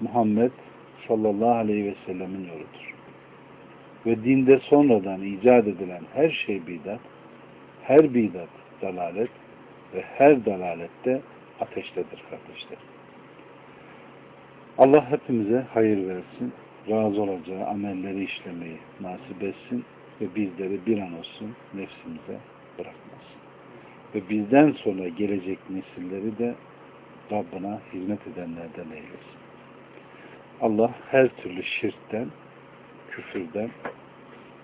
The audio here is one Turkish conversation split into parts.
Muhammed sallallahu aleyhi ve sellemin yoludur. Ve dinde sonradan icat edilen her şey bidat, her bidat dalalet ve her dalalette ateştedir kardeşler. Allah hepimize hayır versin, razı olacağı amelleri işlemeyi nasip etsin ve bizleri bir an olsun nefsimize bırakmasın. Ve bizden sonra gelecek nesilleri de Rabbına hizmet edenlerden eylesin. Allah her türlü şirkten, küfürden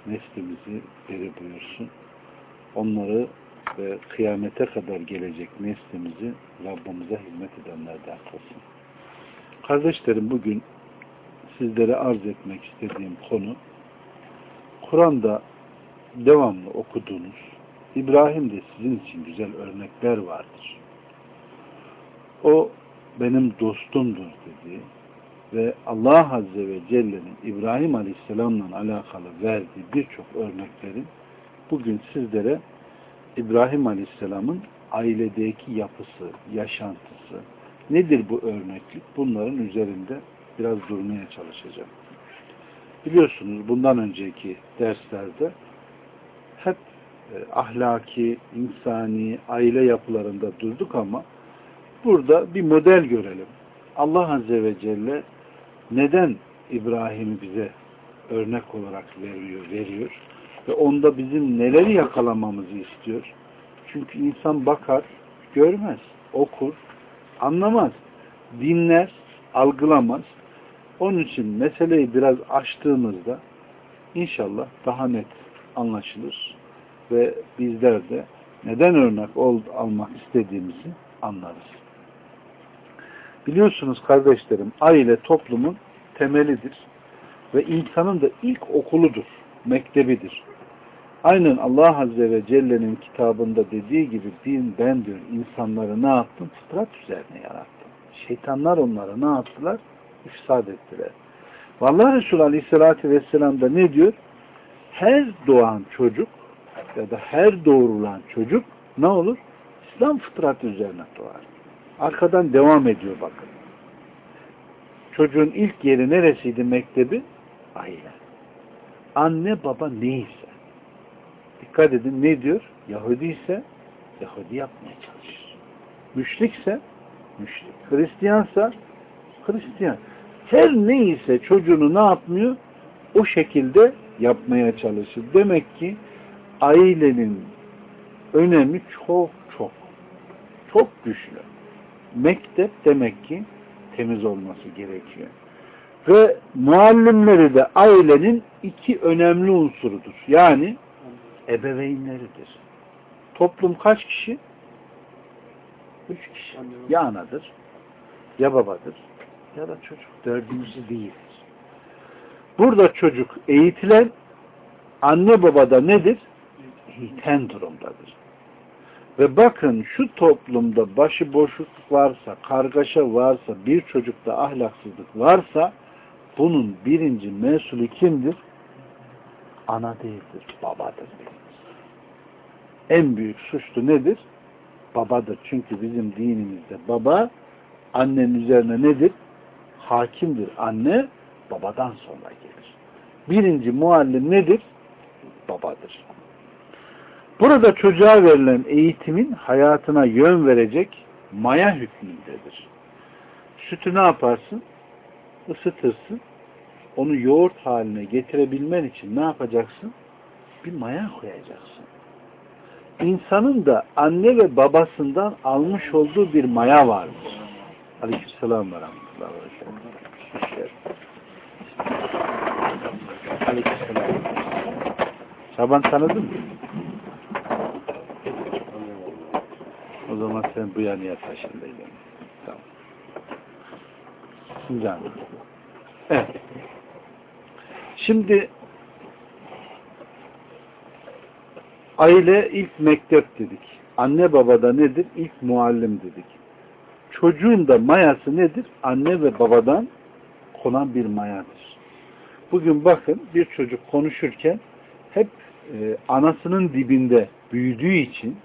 neslimizi beri buyursun. Onları ve kıyamete kadar gelecek neslimizi Rabbimize hizmet edenlerden kılsın. Kardeşlerim bugün sizlere arz etmek istediğim konu Kur'an'da devamlı okuduğunuz İbrahim'de sizin için güzel örnekler vardır. O benim dostumdur dediği ve Allah Azze ve Celle'nin İbrahim Aleyhisselam'la alakalı verdiği birçok örneklerin bugün sizlere İbrahim Aleyhisselam'ın ailedeki yapısı, yaşantısı, nedir bu örneklik? Bunların üzerinde biraz durmaya çalışacağım. Biliyorsunuz bundan önceki derslerde hep e, ahlaki, insani, aile yapılarında durduk ama burada bir model görelim. Allah Azze ve Celle neden İbrahim'i bize örnek olarak veriyor, veriyor ve onda bizim neleri yakalamamızı istiyor. Çünkü insan bakar, görmez, okur, anlamaz, dinler, algılamaz. Onun için meseleyi biraz açtığımızda inşallah daha net anlaşılır ve bizler de neden örnek ol, almak istediğimizi anlarız. Biliyorsunuz kardeşlerim aile toplumun temelidir ve insanın da ilk okuludur, mektebidir. Aynen Allah Azze ve Celle'nin kitabında dediği gibi din ben diyor ne yaptım? Fıtrat üzerine yarattım. Şeytanlar onları ne yaptılar? İfsad ettiler. Vallahi Resulü Aleyhisselatü Vesselam da ne diyor? Her doğan çocuk ya da her doğrulan çocuk ne olur? İslam fıtratı üzerine doğar. Arkadan devam ediyor bakın. Çocuğun ilk yeri neresiydi mektebi? Aile. Anne baba neyse. Dikkat edin ne diyor? Yahudi ise Yahudi yapmaya çalışır. Müşrikse müşrik. Hristiyansa Hristiyan. Her neyse çocuğunu ne yapmıyor? O şekilde yapmaya çalışır. Demek ki ailenin önemi çok çok çok güçlü. Mektep demek ki temiz olması gerekiyor. Ve muallimleri de ailenin iki önemli unsurudur. Yani ebeveynleridir. Toplum kaç kişi? Üç kişi. Ya anadır, ya babadır, ya da çocuk. Dördüncüsü değildir. Burada çocuk eğitilen anne babada nedir? Eğiten durumdadır. Ve bakın şu toplumda başıboşluk varsa, kargaşa varsa, bir çocukta ahlaksızlık varsa bunun birinci mesulü kimdir? Ana değildir, babadır. En büyük suçlu nedir? Babadır. Çünkü bizim dinimizde baba annenin üzerine nedir? Hakimdir. Anne babadan sonra gelir. Birinci muallim nedir? Babadır. Burada çocuğa verilen eğitimin hayatına yön verecek maya hükmündedir. Sütü ne yaparsın? Isıtırsın. Onu yoğurt haline getirebilmen için ne yapacaksın? Bir maya koyacaksın. İnsanın da anne ve babasından almış olduğu bir maya vardır. Aleykümselam ve rahmetullahi ve Aleykümselam. Şaban tanıdın mı? O zaman sen bu yanıya taşındaydın. Tamam. Anne? Evet. Şimdi aile ilk mektep dedik. Anne babada nedir? İlk muallim dedik. Çocuğun da mayası nedir? Anne ve babadan konan bir mayadır. Bugün bakın bir çocuk konuşurken hep e, anasının dibinde büyüdüğü için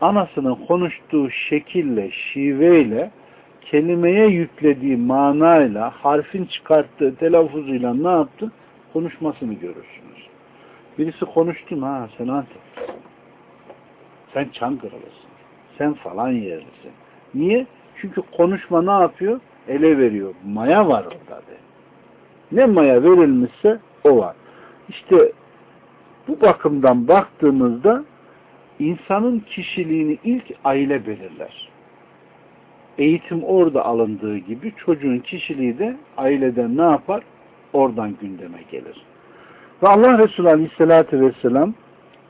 anasının konuştuğu şekille, şiveyle kelimeye yüklediği manayla, harfin çıkarttığı telaffuzuyla ne yaptı? Konuşmasını görürsünüz. Birisi konuştu mu? Ha sen Antep. Sen Çankırılısın. Sen falan yerlisin. Niye? Çünkü konuşma ne yapıyor? Ele veriyor. Maya var orada de. Ne maya verilmişse o var. İşte bu bakımdan baktığımızda insanın kişiliğini ilk aile belirler. Eğitim orada alındığı gibi çocuğun kişiliği de aileden ne yapar? Oradan gündeme gelir. Ve Allah Resulü Aleyhisselatü Vesselam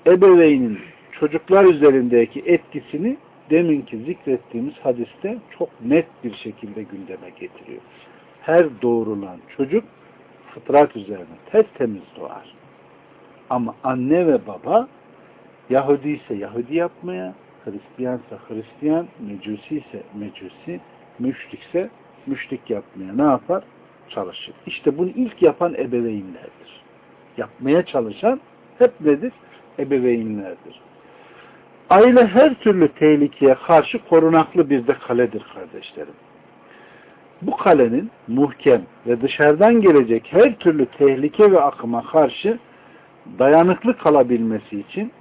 ebeveynin çocuklar üzerindeki etkisini deminki zikrettiğimiz hadiste çok net bir şekilde gündeme getiriyor. Her doğrulan çocuk fıtrat üzerine temiz doğar. Ama anne ve baba Yahudi ise Yahudi yapmaya, Hristiyansa Hristiyan, Mecusi ise Mecusi, müşrikse müşrik yapmaya ne yapar? Çalışır. İşte bunu ilk yapan ebeveynlerdir. Yapmaya çalışan hep nedir? Ebeveynlerdir. Aile her türlü tehlikeye karşı korunaklı bir de kaledir kardeşlerim. Bu kalenin muhkem ve dışarıdan gelecek her türlü tehlike ve akıma karşı dayanıklı kalabilmesi için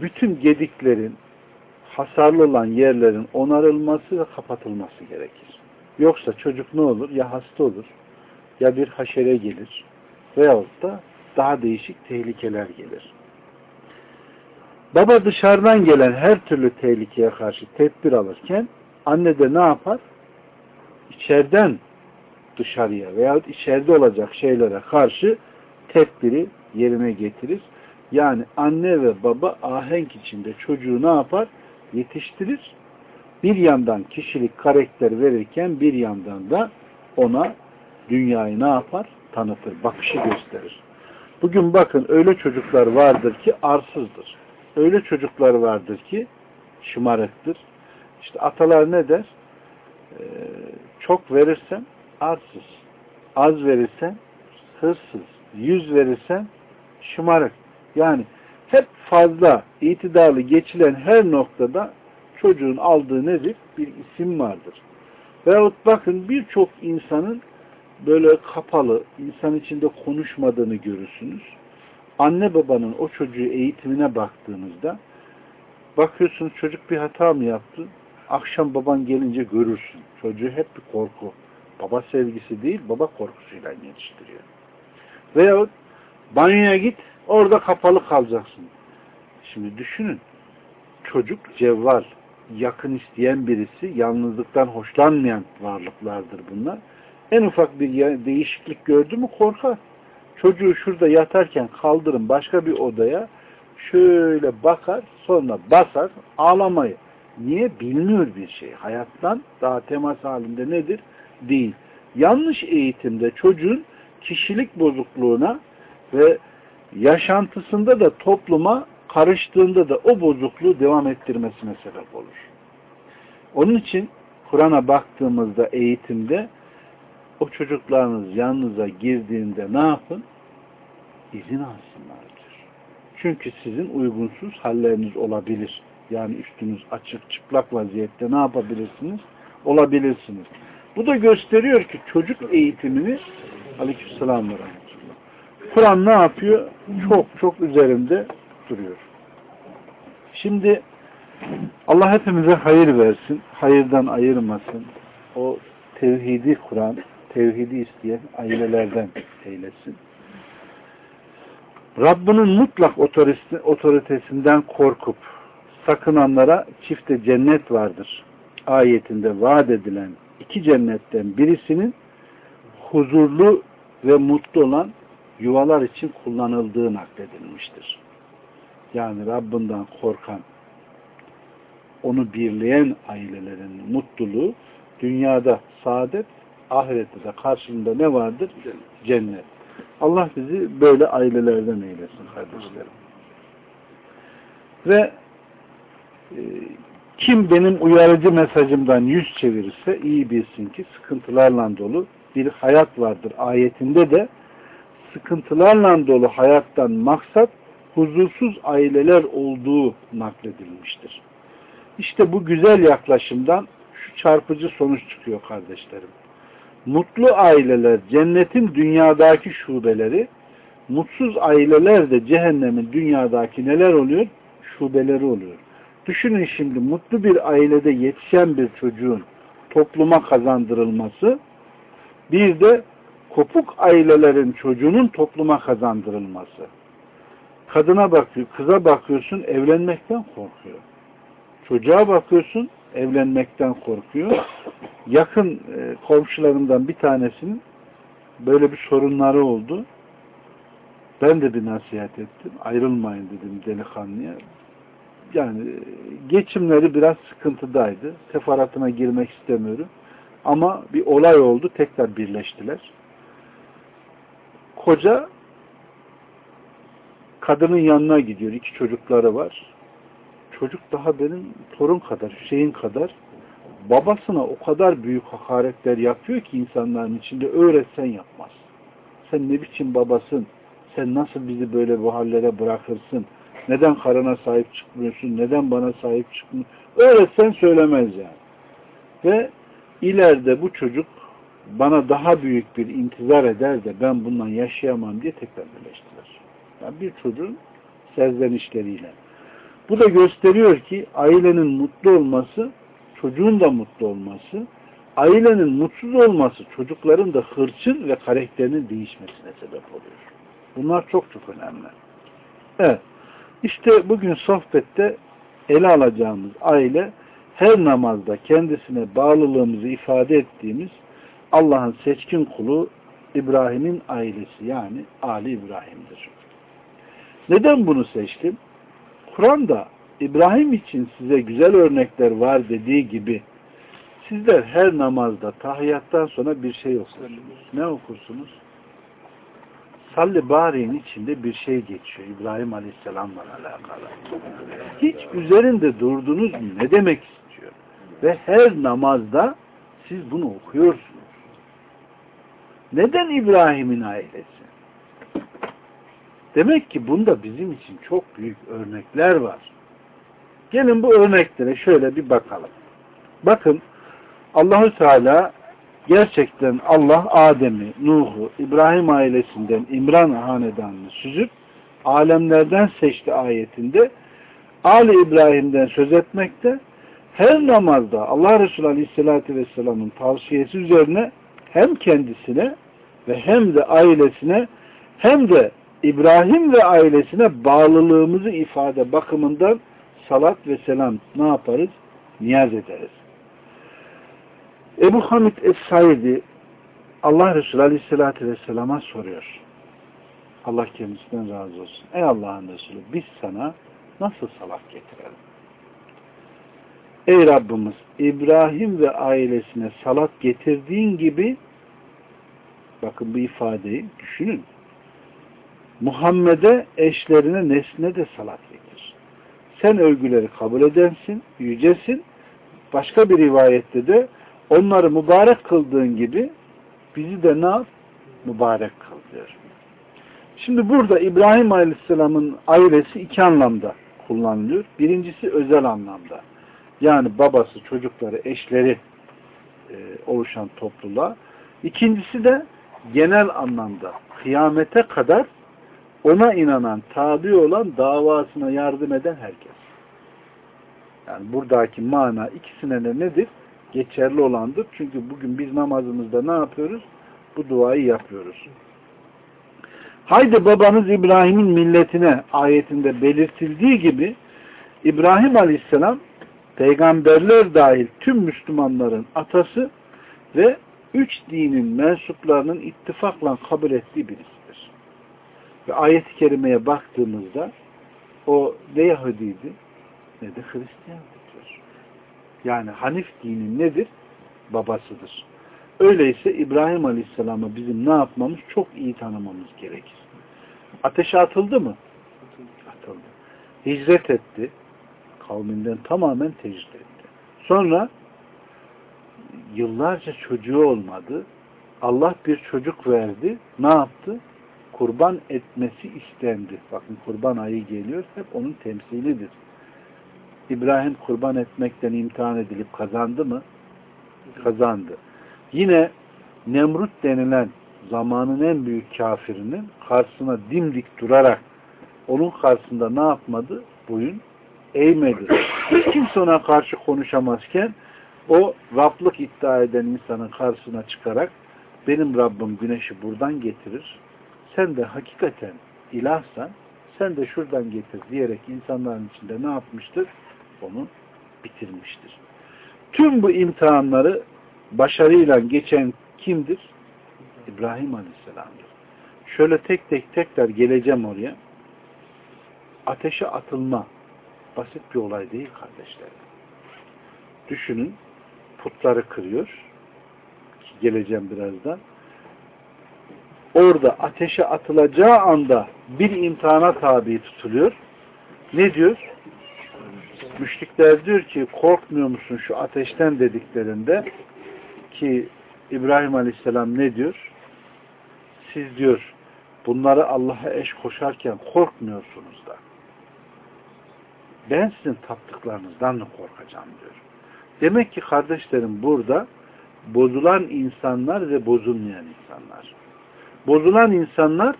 bütün gediklerin, hasarlı olan yerlerin onarılması ve kapatılması gerekir. Yoksa çocuk ne olur? Ya hasta olur, ya bir haşere gelir veyahut da daha değişik tehlikeler gelir. Baba dışarıdan gelen her türlü tehlikeye karşı tedbir alırken anne de ne yapar? İçeriden dışarıya veyahut içeride olacak şeylere karşı tedbiri yerine getirir. Yani anne ve baba ahenk içinde çocuğu ne yapar? Yetiştirir. Bir yandan kişilik karakter verirken bir yandan da ona dünyayı ne yapar? Tanıtır, bakışı gösterir. Bugün bakın öyle çocuklar vardır ki arsızdır. Öyle çocuklar vardır ki şımarıktır. İşte atalar ne der? Ee, çok verirsen arsız. Az verirsen hırsız. Yüz verirsen şımarık. Yani hep fazla itidarlı geçilen her noktada çocuğun aldığı nedir? Bir isim vardır. Veyahut bakın birçok insanın böyle kapalı, insan içinde konuşmadığını görürsünüz. Anne babanın o çocuğu eğitimine baktığınızda bakıyorsunuz çocuk bir hata mı yaptı? Akşam baban gelince görürsün. Çocuğu hep bir korku. Baba sevgisi değil, baba korkusuyla yetiştiriyor. Veyahut banyoya git, Orada kapalı kalacaksın. Şimdi düşünün. Çocuk cevval, yakın isteyen birisi, yalnızlıktan hoşlanmayan varlıklardır bunlar. En ufak bir değişiklik gördü mü korkar. Çocuğu şurada yatarken kaldırın başka bir odaya şöyle bakar sonra basar ağlamayı. Niye? Bilmiyor bir şey. Hayattan daha temas halinde nedir? Değil. Yanlış eğitimde çocuğun kişilik bozukluğuna ve yaşantısında da topluma karıştığında da o bozukluğu devam ettirmesine sebep olur. Onun için Kur'an'a baktığımızda eğitimde o çocuklarınız yanınıza girdiğinde ne yapın? İzin alsınlar Çünkü sizin uygunsuz halleriniz olabilir. Yani üstünüz açık, çıplak vaziyette ne yapabilirsiniz? Olabilirsiniz. Bu da gösteriyor ki çocuk eğitimini aleykümselam ve Kur'an ne yapıyor? Çok çok üzerinde duruyor. Şimdi Allah hepimize hayır versin, hayırdan ayırmasın. O tevhidi Kur'an, tevhidi isteyen ailelerden eylesin. Rabbinin mutlak otoritesinden korkup sakınanlara çifte cennet vardır. Ayetinde vaat edilen iki cennetten birisinin huzurlu ve mutlu olan yuvalar için kullanıldığı nakledilmiştir. Yani Rabbinden korkan, onu birleyen ailelerin mutluluğu dünyada saadet, ahirette de karşılığında ne vardır? Cennet. Allah bizi böyle ailelerden eylesin kardeşlerim. Ve e, kim benim uyarıcı mesajımdan yüz çevirirse iyi bilsin ki sıkıntılarla dolu bir hayat vardır. Ayetinde de sıkıntılarla dolu hayattan maksat huzursuz aileler olduğu nakledilmiştir. İşte bu güzel yaklaşımdan şu çarpıcı sonuç çıkıyor kardeşlerim. Mutlu aileler cennetin dünyadaki şubeleri, mutsuz aileler de cehennemin dünyadaki neler oluyor? Şubeleri oluyor. Düşünün şimdi mutlu bir ailede yetişen bir çocuğun topluma kazandırılması, bir de kopuk ailelerin çocuğunun topluma kazandırılması. Kadına bakıyor, kıza bakıyorsun evlenmekten korkuyor. Çocuğa bakıyorsun evlenmekten korkuyor. Yakın e, komşularımdan bir tanesinin böyle bir sorunları oldu. Ben de bir nasihat ettim. Ayrılmayın dedim delikanlıya. Yani e, geçimleri biraz sıkıntıdaydı. Sefaratına girmek istemiyorum. Ama bir olay oldu. Tekrar birleştiler. Koca kadının yanına gidiyor. İki çocukları var. Çocuk daha benim torun kadar, Hüseyin kadar babasına o kadar büyük hakaretler yapıyor ki insanların içinde öğretsen yapmaz. Sen ne biçim babasın? Sen nasıl bizi böyle bu hallere bırakırsın? Neden karına sahip çıkmıyorsun? Neden bana sahip çıkmıyorsun? Öğretsen söylemez yani. Ve ileride bu çocuk bana daha büyük bir intizar eder de ben bundan yaşayamam diye tekrar birleştiler. Yani bir çocuğun serzenişleriyle. Bu da gösteriyor ki ailenin mutlu olması, çocuğun da mutlu olması, ailenin mutsuz olması çocukların da hırçın ve karakterinin değişmesine sebep oluyor. Bunlar çok çok önemli. Evet. İşte bugün sohbette ele alacağımız aile her namazda kendisine bağlılığımızı ifade ettiğimiz Allah'ın seçkin kulu İbrahim'in ailesi yani Ali İbrahim'dir. Neden bunu seçtim? Kur'an'da İbrahim için size güzel örnekler var dediği gibi sizler her namazda tahiyyattan sonra bir şey okursunuz. Ne okursunuz? Salli Bari'nin içinde bir şey geçiyor İbrahim Aleyhisselam'la alakalı. Hiç üzerinde durdunuz mu? Ne demek istiyor? Ve her namazda siz bunu okuyorsunuz. Neden İbrahim'in ailesi? Demek ki bunda bizim için çok büyük örnekler var. Gelin bu örneklere şöyle bir bakalım. Bakın Allahü Teala gerçekten Allah Adem'i, Nuh'u, İbrahim ailesinden İmran hanedanını süzüp alemlerden seçti ayetinde Ali İbrahim'den söz etmekte her namazda Allah Resulü Aleyhisselatü Vesselam'ın tavsiyesi üzerine hem kendisine ve hem de ailesine hem de İbrahim ve ailesine bağlılığımızı ifade bakımından salat ve selam ne yaparız? Niyaz ederiz. Ebu Hamid Es-Said'i Allah Resulü Aleyhisselatü Vesselam'a soruyor. Allah kendisinden razı olsun. Ey Allah'ın Resulü biz sana nasıl salat getirelim? Ey Rabbimiz İbrahim ve ailesine salat getirdiğin gibi bakın bu ifadeyi düşünün. Muhammed'e, eşlerine, nesline de salat getir. Sen övgüleri kabul edensin, yücesin. Başka bir rivayette de onları mübarek kıldığın gibi bizi de ne yap? Mübarek kıl diyor. Şimdi burada İbrahim Aleyhisselam'ın ailesi iki anlamda kullanılıyor. Birincisi özel anlamda. Yani babası, çocukları, eşleri e, oluşan topluluğa. İkincisi de genel anlamda kıyamete kadar ona inanan, tabi olan, davasına yardım eden herkes. Yani buradaki mana ikisine de nedir? Geçerli olandır. Çünkü bugün biz namazımızda ne yapıyoruz? Bu duayı yapıyoruz. Haydi babanız İbrahim'in milletine ayetinde belirtildiği gibi İbrahim Aleyhisselam peygamberler dahil tüm Müslümanların atası ve üç dinin mensuplarının ittifakla kabul ettiği birisidir. Ve ayet-i kerimeye baktığımızda o ne Yahudiydi ne de Hristiyandır. Yani Hanif dinin nedir? Babasıdır. Öyleyse İbrahim Aleyhisselam'ı bizim ne yapmamız? Çok iyi tanımamız gerekir. Ateşe atıldı mı? Atıldı. Hicret etti. Kavminden tamamen tecrit etti. Sonra yıllarca çocuğu olmadı. Allah bir çocuk verdi. Ne yaptı? Kurban etmesi istendi. Bakın kurban ayı geliyor. Hep onun temsilidir. İbrahim kurban etmekten imtihan edilip kazandı mı? Kazandı. Yine Nemrut denilen zamanın en büyük kafirinin karşısına dimdik durarak onun karşısında ne yapmadı? Boyun eğmedi. Hiç kimse ona karşı konuşamazken o Rablık iddia eden insanın karşısına çıkarak benim Rabbim güneşi buradan getirir. Sen de hakikaten ilahsan sen de şuradan getir diyerek insanların içinde ne yapmıştır? Onu bitirmiştir. Tüm bu imtihanları başarıyla geçen kimdir? İbrahim Aleyhisselam'dır. Şöyle tek tek tekrar geleceğim oraya. Ateşe atılma basit bir olay değil kardeşlerim. Düşünün putları kırıyor ki geleceğim birazdan. Orada ateşe atılacağı anda bir imtihana tabi tutuluyor. Ne diyor? Müşrikler diyor ki korkmuyor musun şu ateşten dediklerinde ki İbrahim Aleyhisselam ne diyor? Siz diyor bunları Allah'a eş koşarken korkmuyorsunuz da. Ben sizin taptıklarınızdan mı korkacağım diyor. Demek ki kardeşlerim burada bozulan insanlar ve bozulmayan insanlar. Bozulan insanlar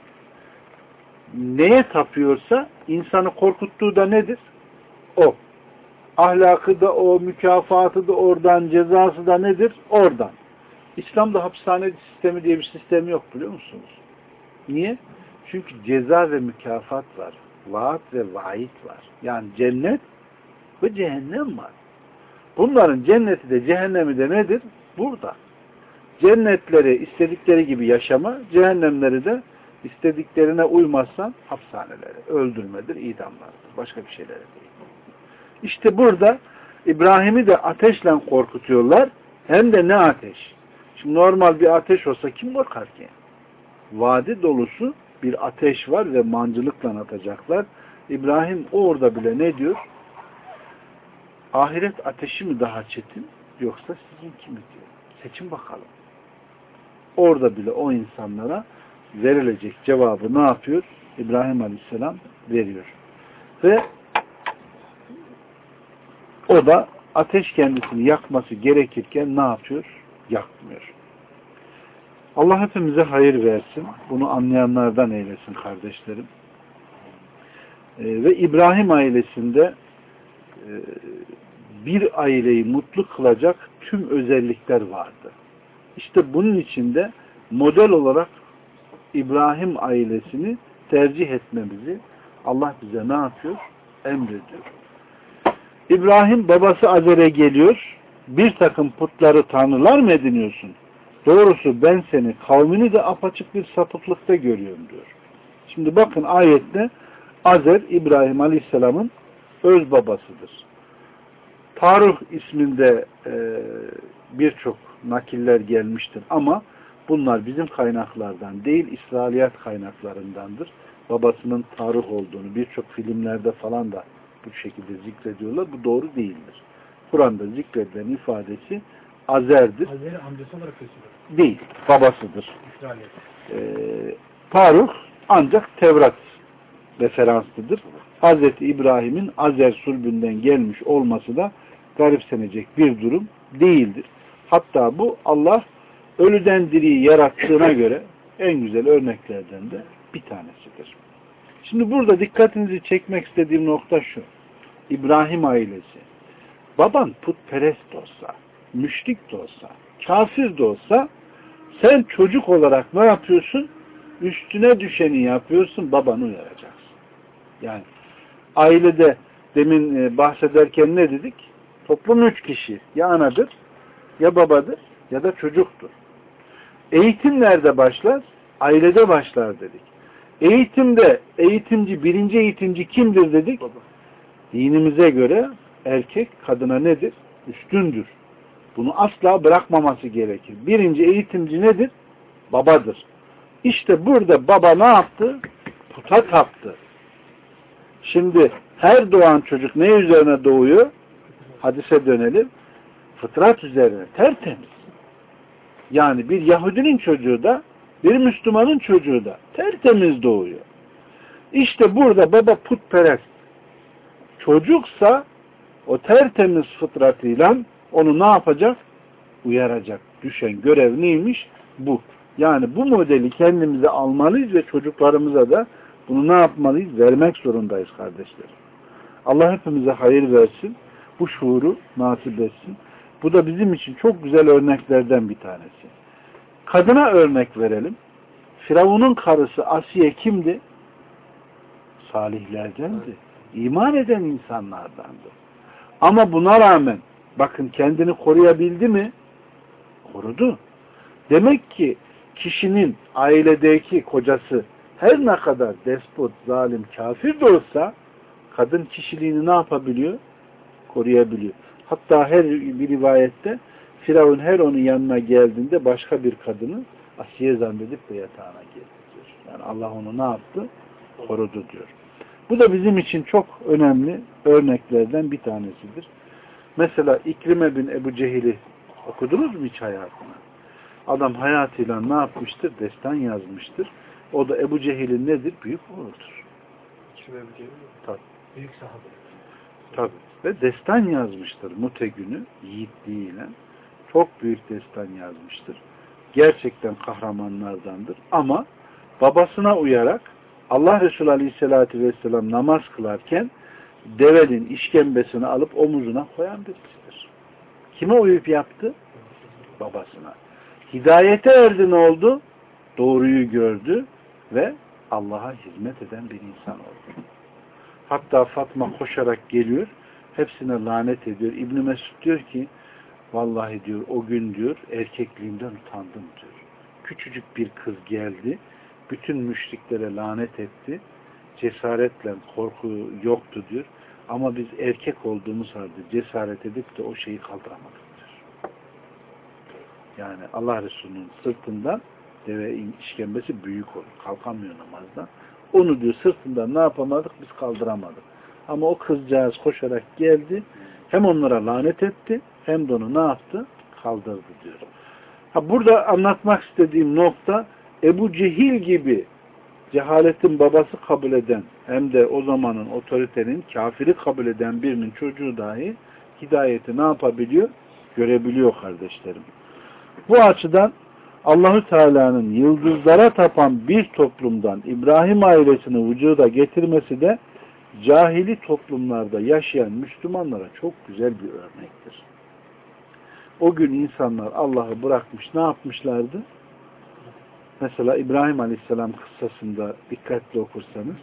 neye tapıyorsa insanı korkuttuğu da nedir? O. Ahlakı da o, mükafatı da oradan, cezası da nedir? Oradan. İslam'da hapishane sistemi diye bir sistem yok biliyor musunuz? Niye? Çünkü ceza ve mükafat var. Vaat ve vaid var. Yani cennet ve cehennem var. Bunların cenneti de cehennemi de nedir? Burada. Cennetleri istedikleri gibi yaşama, cehennemleri de istediklerine uymazsan hapishaneleri, öldürmedir, idamlardır. Başka bir şeyler değil. İşte burada İbrahim'i de ateşle korkutuyorlar. Hem de ne ateş? Şimdi normal bir ateş olsa kim korkar ki? Vadi dolusu bir ateş var ve mancılıkla atacaklar. İbrahim orada bile ne diyor? Ahiret ateşi mi daha çetin yoksa sizin mi diyor. Seçin bakalım. Orada bile o insanlara verilecek cevabı ne yapıyor? İbrahim Aleyhisselam veriyor. Ve o da ateş kendisini yakması gerekirken ne yapıyor? Yakmıyor. Allah hepimize hayır versin. Bunu anlayanlardan eylesin kardeşlerim. Ee, ve İbrahim ailesinde e, bir aileyi mutlu kılacak tüm özellikler vardı. İşte bunun içinde model olarak İbrahim ailesini tercih etmemizi Allah bize ne yapıyor? Emrediyor. İbrahim babası Azer'e geliyor. Bir takım putları tanrılar mı ediniyorsun? Doğrusu ben seni kavmini de apaçık bir sapıklıkta görüyorum diyor. Şimdi bakın ayette Azer İbrahim Aleyhisselam'ın öz babasıdır. Tarih isminde e, birçok nakiller gelmiştir ama bunlar bizim kaynaklardan değil İsrailiyat kaynaklarındandır. Babasının Tarih olduğunu birçok filmlerde falan da bu şekilde zikrediyorlar. Bu doğru değildir. Kur'an'da zikredilen ifadesi Azer'dir. Azer'i amcası olarak gösteriyor. Değil. Babasıdır. İsrailiyet. Ee, Tarih ancak Tevrat referanslıdır. Hazreti İbrahim'in Azer sulbünden gelmiş olması da garipsenecek bir durum değildir. Hatta bu Allah ölüden diriyi yarattığına göre en güzel örneklerden de bir tanesidir. Şimdi burada dikkatinizi çekmek istediğim nokta şu. İbrahim ailesi. Baban putperest olsa, müşrik de olsa, kafir de olsa sen çocuk olarak ne yapıyorsun? Üstüne düşeni yapıyorsun, babanı uyaracaksın. Yani ailede demin e, bahsederken ne dedik? Toplum üç kişi. Ya anadır, ya babadır, ya da çocuktur. Eğitim nerede başlar? Ailede başlar dedik. Eğitimde eğitimci, birinci eğitimci kimdir dedik? Baba. Dinimize göre erkek kadına nedir? Üstündür. Bunu asla bırakmaması gerekir. Birinci eğitimci nedir? Babadır. İşte burada baba ne yaptı? Puta taptı. Şimdi her doğan çocuk ne üzerine doğuyor? Hadise dönelim. Fıtrat üzerine. Tertemiz. Yani bir Yahudinin çocuğu da bir Müslümanın çocuğu da tertemiz doğuyor. İşte burada baba putperest. Çocuksa o tertemiz fıtratıyla onu ne yapacak? Uyaracak. Düşen görev neymiş? Bu. Yani bu modeli kendimize almalıyız ve çocuklarımıza da bunu ne yapmalıyız? Vermek zorundayız kardeşlerim. Allah hepimize hayır versin. Bu şuuru nasip etsin. Bu da bizim için çok güzel örneklerden bir tanesi. Kadına örnek verelim. Firavun'un karısı Asiye kimdi? Salihlerdendi. İman eden insanlardandı. Ama buna rağmen bakın kendini koruyabildi mi? Korudu. Demek ki kişinin ailedeki kocası her ne kadar despot, zalim, kafir de olsa kadın kişiliğini ne yapabiliyor? Koruyabiliyor. Hatta her bir rivayette Firavun her onun yanına geldiğinde başka bir kadını Asiye zannedip de yatağına girdi. Yani Allah onu ne yaptı? Korudu diyor. Bu da bizim için çok önemli örneklerden bir tanesidir. Mesela İkrime bin Ebu Cehil'i okudunuz mu hiç hayatını? Adam hayatıyla ne yapmıştır? Destan yazmıştır. O da Ebu Cehil'in nedir? Büyük oğludur. İkrime Ebu Cehil? Tabii. Büyük sahabe. Tabii. Ve destan yazmıştır Mute günü yiğitliğiyle. Çok büyük destan yazmıştır. Gerçekten kahramanlardandır. Ama babasına uyarak Allah Resulü Aleyhisselatü Vesselam namaz kılarken devenin işkembesini alıp omuzuna koyan birisidir. Kime uyup yaptı? Babasına. Hidayete erdi ne oldu? Doğruyu gördü ve Allah'a hizmet eden bir insan oldu. Hatta Fatma koşarak geliyor. Hepsine lanet ediyor. İbn Mesud diyor ki vallahi diyor o gün diyor erkekliğimden utandım diyor. Küçücük bir kız geldi. Bütün müşriklere lanet etti. Cesaretle korku yoktu diyor. Ama biz erkek olduğumuz halde cesaret edip de o şeyi kaldıramadık diyor. Yani Allah Resulü'nün sırtından deve işkembesi büyük olur. Kalkamıyor namazdan. Onu diyor sırtından ne yapamadık? Biz kaldıramadık. Ama o kızcağız koşarak geldi. Hem onlara lanet etti hem de onu ne yaptı? Kaldırdı diyor. Ha, burada anlatmak istediğim nokta Ebu Cehil gibi cehaletin babası kabul eden hem de o zamanın otoritenin kafiri kabul eden birinin çocuğu dahi hidayeti ne yapabiliyor? Görebiliyor kardeşlerim. Bu açıdan Allahü Teala'nın yıldızlara tapan bir toplumdan İbrahim ailesini vücuda getirmesi de cahili toplumlarda yaşayan Müslümanlara çok güzel bir örnektir. O gün insanlar Allah'ı bırakmış ne yapmışlardı? Mesela İbrahim Aleyhisselam kıssasında dikkatli okursanız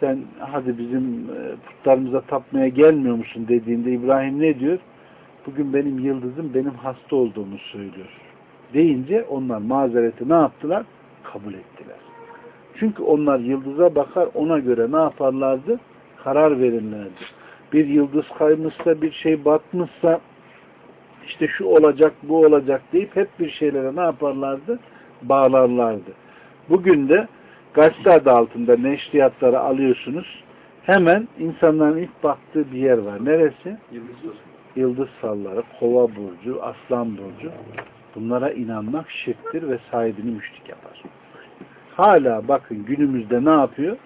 sen hadi bizim putlarımıza tapmaya gelmiyor musun dediğinde İbrahim ne diyor? Bugün benim yıldızım benim hasta olduğumu söylüyor. Deyince onlar mazereti ne yaptılar? Kabul ettiler. Çünkü onlar yıldıza bakar ona göre ne yaparlardı? Karar verirlerdi. Bir yıldız kaymışsa bir şey batmışsa işte şu olacak bu olacak deyip hep bir şeylere ne yaparlardı? Bağlarlardı. Bugün de gazete adı altında neşriyatları alıyorsunuz. Hemen insanların ilk baktığı bir yer var. Neresi? Yıldız Yıldız salları, kova burcu, aslan burcu. Bunlara inanmak şirktir ve sahibini müşrik yapar. Hala bakın günümüzde ne yapıyor?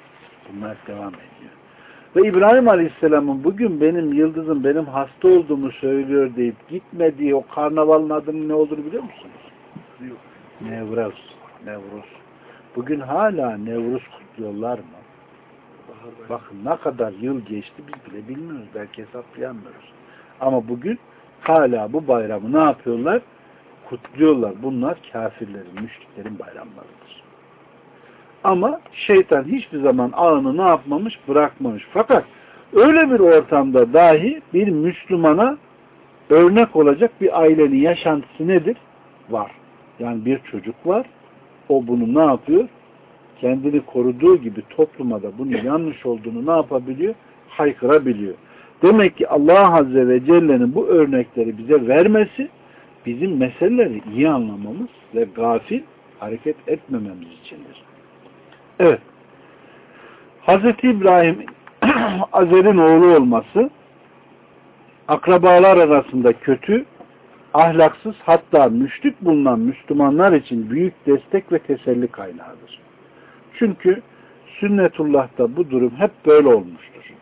Bunlar devam ediyor. Ve İbrahim Aleyhisselam'ın bugün benim yıldızım benim hasta olduğumu söylüyor deyip gitmediği o karnavalın adının ne olduğunu biliyor musunuz? Yok. Nevruz. Nevruz. Bugün hala Nevruz kutluyorlar mı? Bakın ne kadar yıl geçti biz bile bilmiyoruz. Belki hesaplayamıyoruz. Ama bugün hala bu bayramı ne yapıyorlar? Kutluyorlar. Bunlar kafirlerin, müşriklerin bayramlarıdır. Ama şeytan hiçbir zaman ağını ne yapmamış? Bırakmamış. Fakat öyle bir ortamda dahi bir Müslümana örnek olacak bir ailenin yaşantısı nedir? Var. Yani bir çocuk var. O bunu ne yapıyor? Kendini koruduğu gibi topluma da bunun yanlış olduğunu ne yapabiliyor? Haykırabiliyor. Demek ki Allah Azze ve Celle'nin bu örnekleri bize vermesi bizim meseleleri iyi anlamamız ve gafil hareket etmememiz içindir. Evet. Hazreti İbrahim Azer'in oğlu olması akrabalar arasında kötü, ahlaksız hatta müşrik bulunan Müslümanlar için büyük destek ve teselli kaynağıdır. Çünkü sünnetullah'ta bu durum hep böyle olmuştur.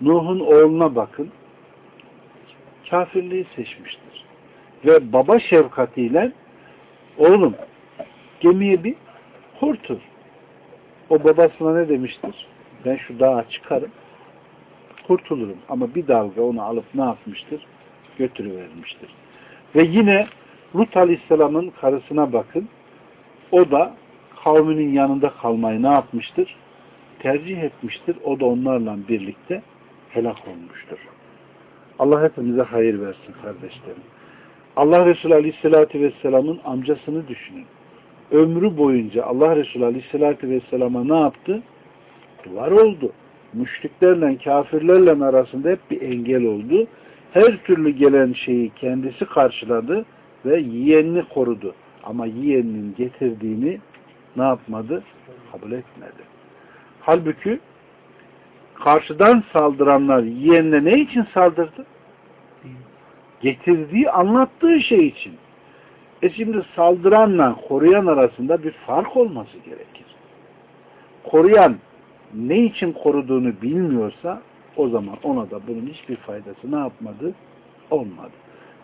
Nuh'un oğluna bakın, kafirliği seçmiştir. Ve baba şefkatiyle oğlum gemiye bir hortur. O babasına ne demiştir? Ben şu dağa çıkarım, kurtulurum. Ama bir dalga onu alıp ne yapmıştır? Götürüvermiştir. Ve yine Lut Aleyhisselam'ın karısına bakın. O da kavminin yanında kalmayı ne yapmıştır? Tercih etmiştir. O da onlarla birlikte helak olmuştur. Allah hepimize hayır versin kardeşlerim. Allah Resulü Aleyhisselatü Vesselam'ın amcasını düşünün. Ömrü boyunca Allah Resulü Aleyhisselatü Vesselam'a ne yaptı? Duvar oldu. Müşriklerle, kafirlerle arasında hep bir engel oldu. Her türlü gelen şeyi kendisi karşıladı ve yiyenini korudu. Ama yiyeninin getirdiğini ne yapmadı? Kabul etmedi. Halbuki karşıdan saldıranlar yiyenle ne için saldırdı? Getirdiği, anlattığı şey için. E şimdi saldıranla koruyan arasında bir fark olması gerekir. Koruyan ne için koruduğunu bilmiyorsa o zaman ona da bunun hiçbir faydası ne yapmadı? Olmadı.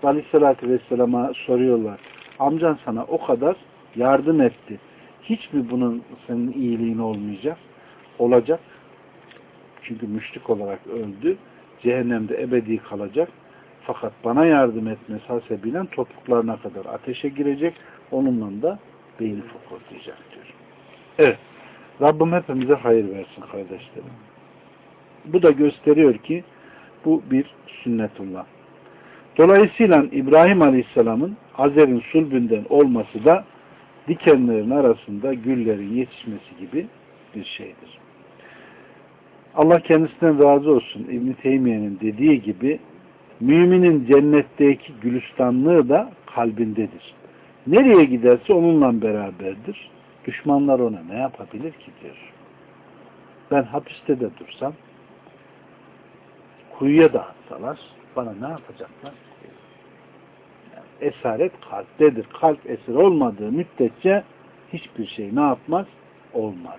Aleyhissalatü Vesselam'a soruyorlar. Amcan sana o kadar yardım etti. Hiç mi bunun senin iyiliğin olmayacak? Olacak. Çünkü müşrik olarak öldü. Cehennemde ebedi kalacak. Fakat bana yardım etmesi hasebiyle topuklarına kadar ateşe girecek. Onunla da beyni fokurdayacak diyor. Evet. Rabbim hepimize hayır versin kardeşlerim. Bu da gösteriyor ki bu bir sünnetullah. Dolayısıyla İbrahim Aleyhisselam'ın Azer'in sulbünden olması da dikenlerin arasında güllerin yetişmesi gibi bir şeydir. Allah kendisinden razı olsun İbn Teymiye'nin dediği gibi müminin cennetteki gülistanlığı da kalbindedir. Nereye giderse onunla beraberdir. Düşmanlar ona ne yapabilir ki diyor. Ben hapiste de dursam kuyuya da atsalar bana ne yapacaklar? Yani esaret kalptedir. Kalp esir olmadığı müddetçe hiçbir şey ne yapmaz? Olmaz.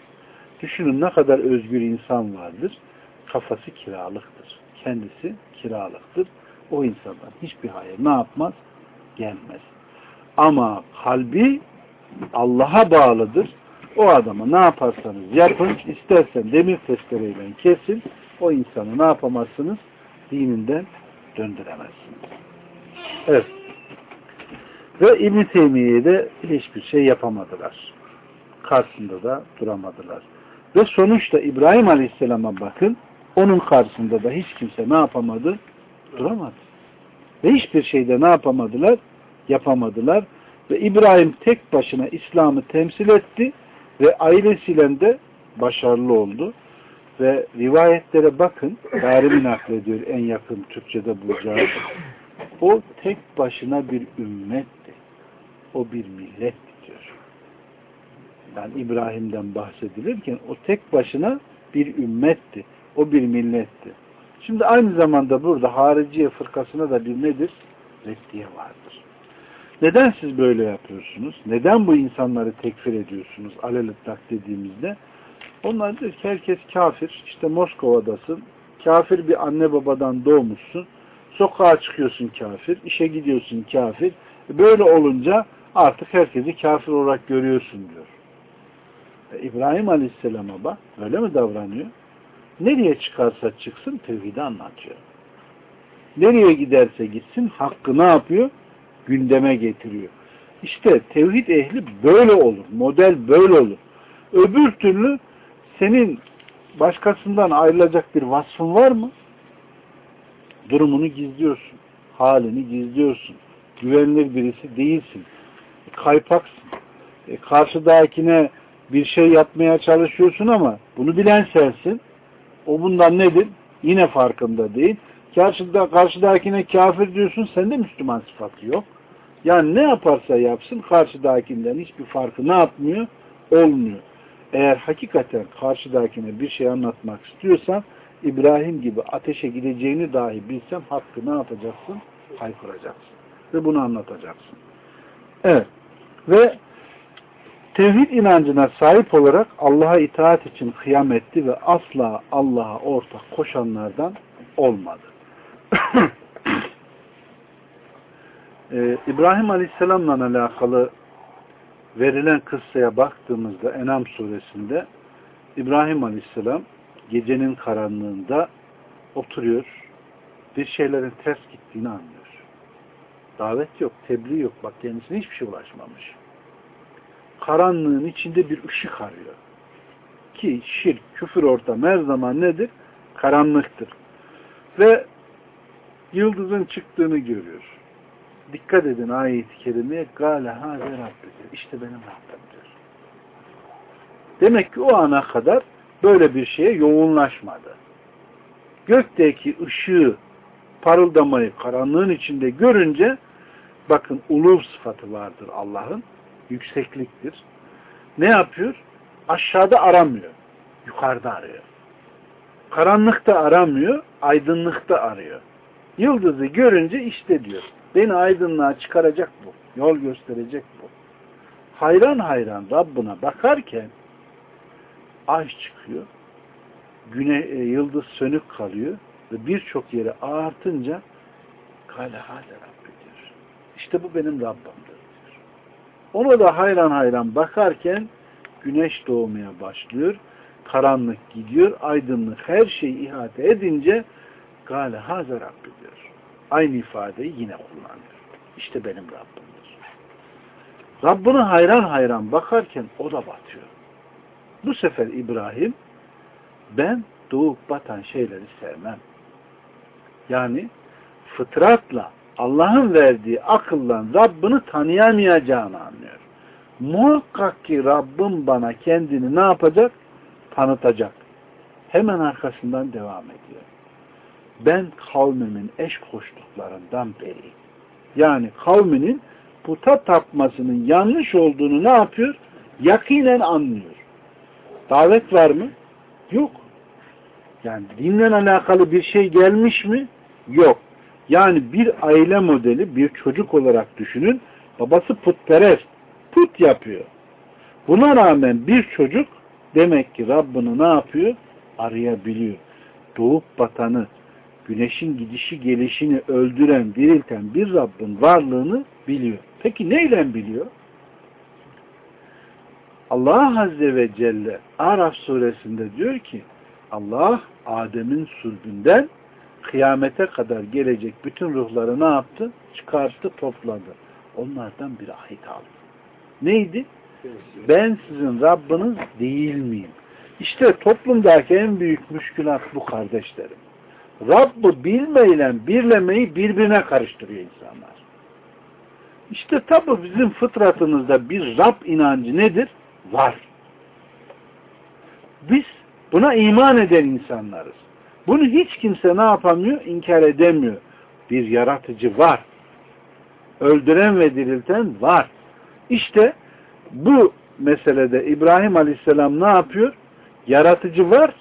Düşünün ne kadar özgür insan vardır. Kafası kiralıktır. Kendisi kiralıktır. O insandan hiçbir hayır ne yapmaz? Gelmez. Ama kalbi Allah'a bağlıdır. O adama ne yaparsanız yapın, istersen demir testereyle kesin, o insanı ne yapamazsınız? Dininden döndüremezsiniz. Evet. Ve İbn-i Teymiye'ye hiçbir şey yapamadılar. Karşısında da duramadılar. Ve sonuçta İbrahim Aleyhisselam'a bakın, onun karşısında da hiç kimse ne yapamadı? Duramadı. Ve hiçbir şeyde ne yapamadılar? Yapamadılar. Ve İbrahim tek başına İslam'ı temsil etti ve ailesiyle de başarılı oldu. Ve rivayetlere bakın, Darimi naklediyor en yakın Türkçe'de bulacağız. O tek başına bir ümmetti. O bir milletti diyor. Yani İbrahim'den bahsedilirken o tek başına bir ümmetti. O bir milletti. Şimdi aynı zamanda burada hariciye fırkasına da bir nedir? Reddiye vardır. Neden siz böyle yapıyorsunuz? Neden bu insanları tekfir ediyorsunuz? Alelitlak dediğimizde. Onlar diyor ki herkes kafir. İşte Moskova'dasın. Kafir bir anne babadan doğmuşsun. Sokağa çıkıyorsun kafir. işe gidiyorsun kafir. Böyle olunca artık herkesi kafir olarak görüyorsun diyor. E, İbrahim Aleyhisselam'a bak. Öyle mi davranıyor? Nereye çıkarsa çıksın tevhidi anlatıyor. Nereye giderse gitsin hakkı ne yapıyor? gündeme getiriyor. İşte tevhid ehli böyle olur. Model böyle olur. Öbür türlü senin başkasından ayrılacak bir vasfın var mı? Durumunu gizliyorsun. Halini gizliyorsun. Güvenilir birisi değilsin. Kaypaksın. E, karşıdakine bir şey yapmaya çalışıyorsun ama bunu bilen sensin. O bundan nedir? Yine farkında değil. Karşıda, karşıdakine kafir diyorsun sende Müslüman sıfatı yok. Yani ne yaparsa yapsın karşıdakinden hiçbir farkı ne yapmıyor? Olmuyor. Eğer hakikaten karşıdakine bir şey anlatmak istiyorsan İbrahim gibi ateşe gideceğini dahi bilsem hakkı ne yapacaksın? Haykıracaksın. Ve bunu anlatacaksın. Evet. Ve tevhid inancına sahip olarak Allah'a itaat için kıyam etti ve asla Allah'a ortak koşanlardan olmadı. ee, İbrahim Aleyhisselam'la alakalı verilen kıssaya baktığımızda Enam suresinde İbrahim Aleyhisselam gecenin karanlığında oturuyor bir şeylerin ters gittiğini anlıyor. Davet yok, tebliğ yok. Bak kendisine hiçbir şey ulaşmamış. Karanlığın içinde bir ışık arıyor. Ki şirk, küfür ortam her zaman nedir? Karanlıktır. Ve yıldızın çıktığını görüyor. Dikkat edin ayet-i kerimeye. Gâle hâze Rabbidir. İşte benim Rabbim diyor. Demek ki o ana kadar böyle bir şeye yoğunlaşmadı. Gökteki ışığı parıldamayı karanlığın içinde görünce bakın uluv sıfatı vardır Allah'ın. Yüksekliktir. Ne yapıyor? Aşağıda aramıyor. Yukarıda arıyor. Karanlıkta aramıyor, aydınlıkta arıyor. Yıldızı görünce işte diyor. Beni aydınlığa çıkaracak bu. Yol gösterecek bu. Hayran hayran Rabbına bakarken ay çıkıyor. Güne, e, yıldız sönük kalıyor ve birçok yere artınca kale hale Rabbi diyor. İşte bu benim Rabbimdir diyor. Ona da hayran hayran bakarken güneş doğmaya başlıyor. Karanlık gidiyor. Aydınlık her şeyi ihate edince gale haze Rabbi diyor. Aynı ifadeyi yine kullanıyor. İşte benim Rabbimdir. Rabbine hayran hayran bakarken o da batıyor. Bu sefer İbrahim ben doğup batan şeyleri sevmem. Yani fıtratla Allah'ın verdiği akılla Rabbini tanıyamayacağını anlıyor. Muhakkak ki Rabbim bana kendini ne yapacak? Tanıtacak. Hemen arkasından devam ediyor. Ben kavmimin eş koştuklarından beriyim. Yani kavminin puta tapmasının yanlış olduğunu ne yapıyor? Yakinen anlıyor. Davet var mı? Yok. Yani dinle alakalı bir şey gelmiş mi? Yok. Yani bir aile modeli, bir çocuk olarak düşünün. Babası putperest. Put yapıyor. Buna rağmen bir çocuk demek ki Rabbini ne yapıyor? Arayabiliyor. Doğup batanı, güneşin gidişi gelişini öldüren, dirilten bir Rabbin varlığını biliyor. Peki neyle biliyor? Allah Azze ve Celle Araf suresinde diyor ki Allah Adem'in sülbünden kıyamete kadar gelecek bütün ruhları ne yaptı? Çıkarttı, topladı. Onlardan bir ahit aldı. Neydi? Ben sizin Rabbiniz değil miyim? İşte toplumdaki en büyük müşkülat bu kardeşlerim. Rabb'ı bilmeyle birlemeyi birbirine karıştırıyor insanlar. İşte tabi bizim fıtratımızda bir Rab inancı nedir? Var. Biz buna iman eden insanlarız. Bunu hiç kimse ne yapamıyor? İnkar edemiyor. Bir yaratıcı var. Öldüren ve dirilten var. İşte bu meselede İbrahim Aleyhisselam ne yapıyor? Yaratıcı var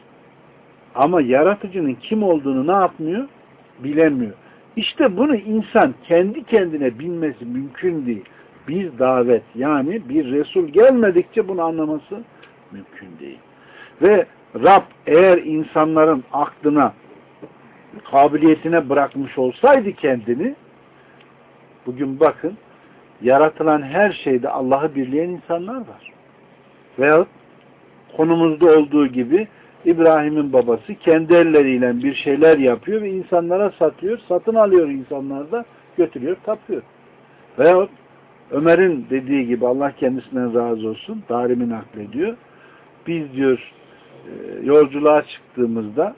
ama yaratıcının kim olduğunu ne yapmıyor? Bilemiyor. İşte bunu insan kendi kendine bilmesi mümkün değil. Bir davet yani bir Resul gelmedikçe bunu anlaması mümkün değil. Ve Rab eğer insanların aklına kabiliyetine bırakmış olsaydı kendini bugün bakın yaratılan her şeyde Allah'ı birleyen insanlar var. Veyahut konumuzda olduğu gibi İbrahim'in babası kendi elleriyle bir şeyler yapıyor ve insanlara satıyor. Satın alıyor insanlar da götürüyor, tapıyor. Veyahut Ömer'in dediği gibi Allah kendisinden razı olsun. Darimi naklediyor. Biz diyor e, yolculuğa çıktığımızda